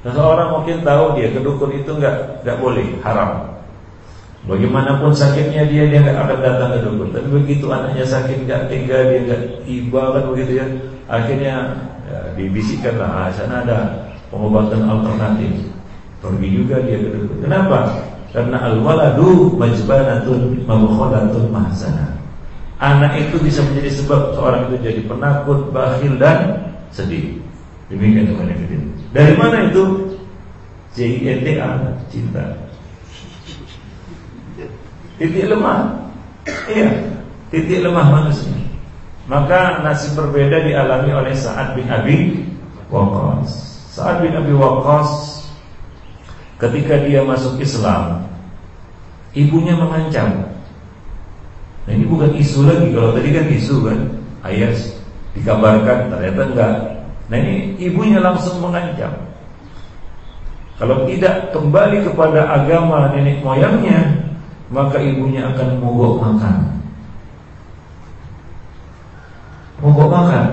Speaker 1: Seseorang mungkin tahu dia kedukun itu nggak nggak boleh, haram. Bagaimanapun sakitnya dia dia nggak akan datang ke dukun. Tapi begitu anaknya sakit nggak tega dia nggak tiba kan begitu ya. Akhirnya ya, dibisikkan lah, ah, sana ada pengobatan alternatif. Pergi juga dia ke dukun. Kenapa? Karena al-waladu majbanatun mabukhalatun mahzana. Anak itu bisa menjadi sebab seorang itu jadi penakut, bakhil dan sedih. Demikian teman Dari mana itu? J-I-N-T-A, cinta. Titik lemah. Iya Titik lemah manusia. Maka nasib berbeda dialami oleh Sa'ad bin Abi Waqqas. Sa'ad bin Abi Waqqas Ketika dia masuk Islam Ibunya mengancam. Nah ini bukan isu lagi. Kalau tadi kan isu kan Ayah dikabarkan ternyata enggak. Nah ini ibunya langsung mengancam. Kalau tidak kembali kepada agama nenek moyangnya maka ibunya akan mogok makan. Mogok makan.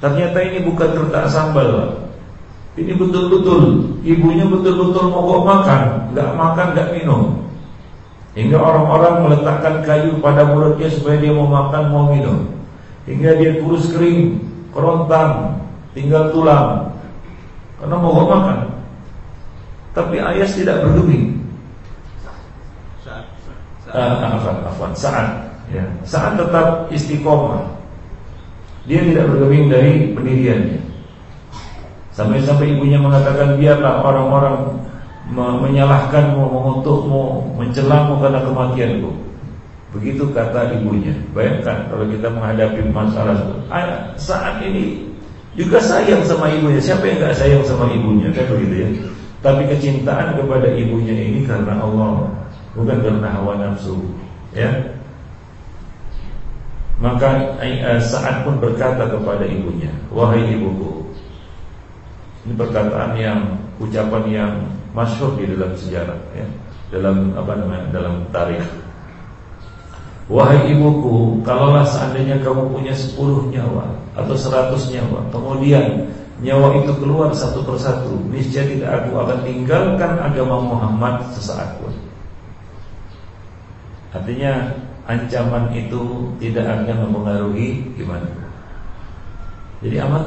Speaker 1: Ternyata ini bukan kertas sambal. Ini betul-betul ibunya betul-betul mogok makan, nggak makan, nggak minum. Hingga orang-orang meletakkan kayu pada mulutnya supaya dia mau makan, mau minum. Hingga dia kurus kering, kerontang, tinggal tulang. Karena mogok makan. Tapi Ayas tidak bergeming uh, afan, afan, saat ya. Saat tetap istiqomah. Dia tidak bergeming dari pendiriannya. Sampai-sampai ibunya mengatakan biarlah orang-orang menyalahkanmu, mengutukmu, mencelamu karena kematianku. Begitu kata ibunya. Bayangkan kalau kita menghadapi masalah saat ini juga sayang sama ibunya. Siapa yang gak sayang sama ibunya? Kan begitu ya. Tapi kecintaan kepada ibunya ini karena Allah bukan karena hawa nafsu ya. Maka eh, saat pun berkata kepada ibunya wahai ibuku ini perkataan yang ucapan yang masyhur di dalam sejarah ya. Dalam apa namanya dalam tarikh. Wahai ibuku, kalaulah seandainya kamu punya 10 nyawa atau 100 nyawa, kemudian nyawa itu keluar satu persatu, niscaya tidak aku akan tinggalkan agama Muhammad sesaat. Artinya ancaman itu tidak akan mempengaruhi gimana? Jadi amat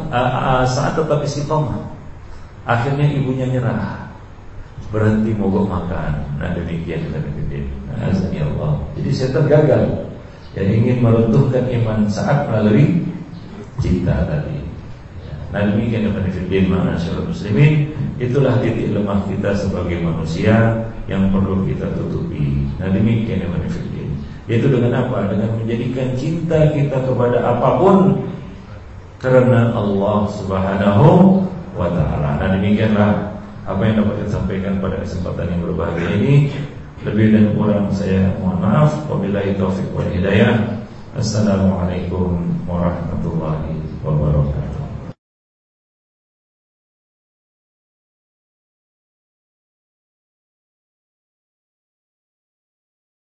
Speaker 1: saat tetap istiqomah. Akhirnya ibunya nyerah. Berhenti mogok makan. Nah demikian kita demikian. Nah, Allah. Jadi saya tergagal yang ingin meruntuhkan iman saat melalui cinta tadi. Nah demikian Ibn Fiddin Mana muslimin Itulah titik lemah kita sebagai manusia Yang perlu kita tutupi. Nah demikian Ibn Fiddin Yaitu dengan apa? Dengan menjadikan cinta kita kepada apa pun Karena Allah subhanahu wa ta'ala. Nah demikianlah Apa yang dapat saya sampaikan pada kesempatan yang berbahagia ini. Lebih dan kurang saya mohon maaf. Wabillahi taufiq wal hidayah. Assalamualaikum warahmatullahi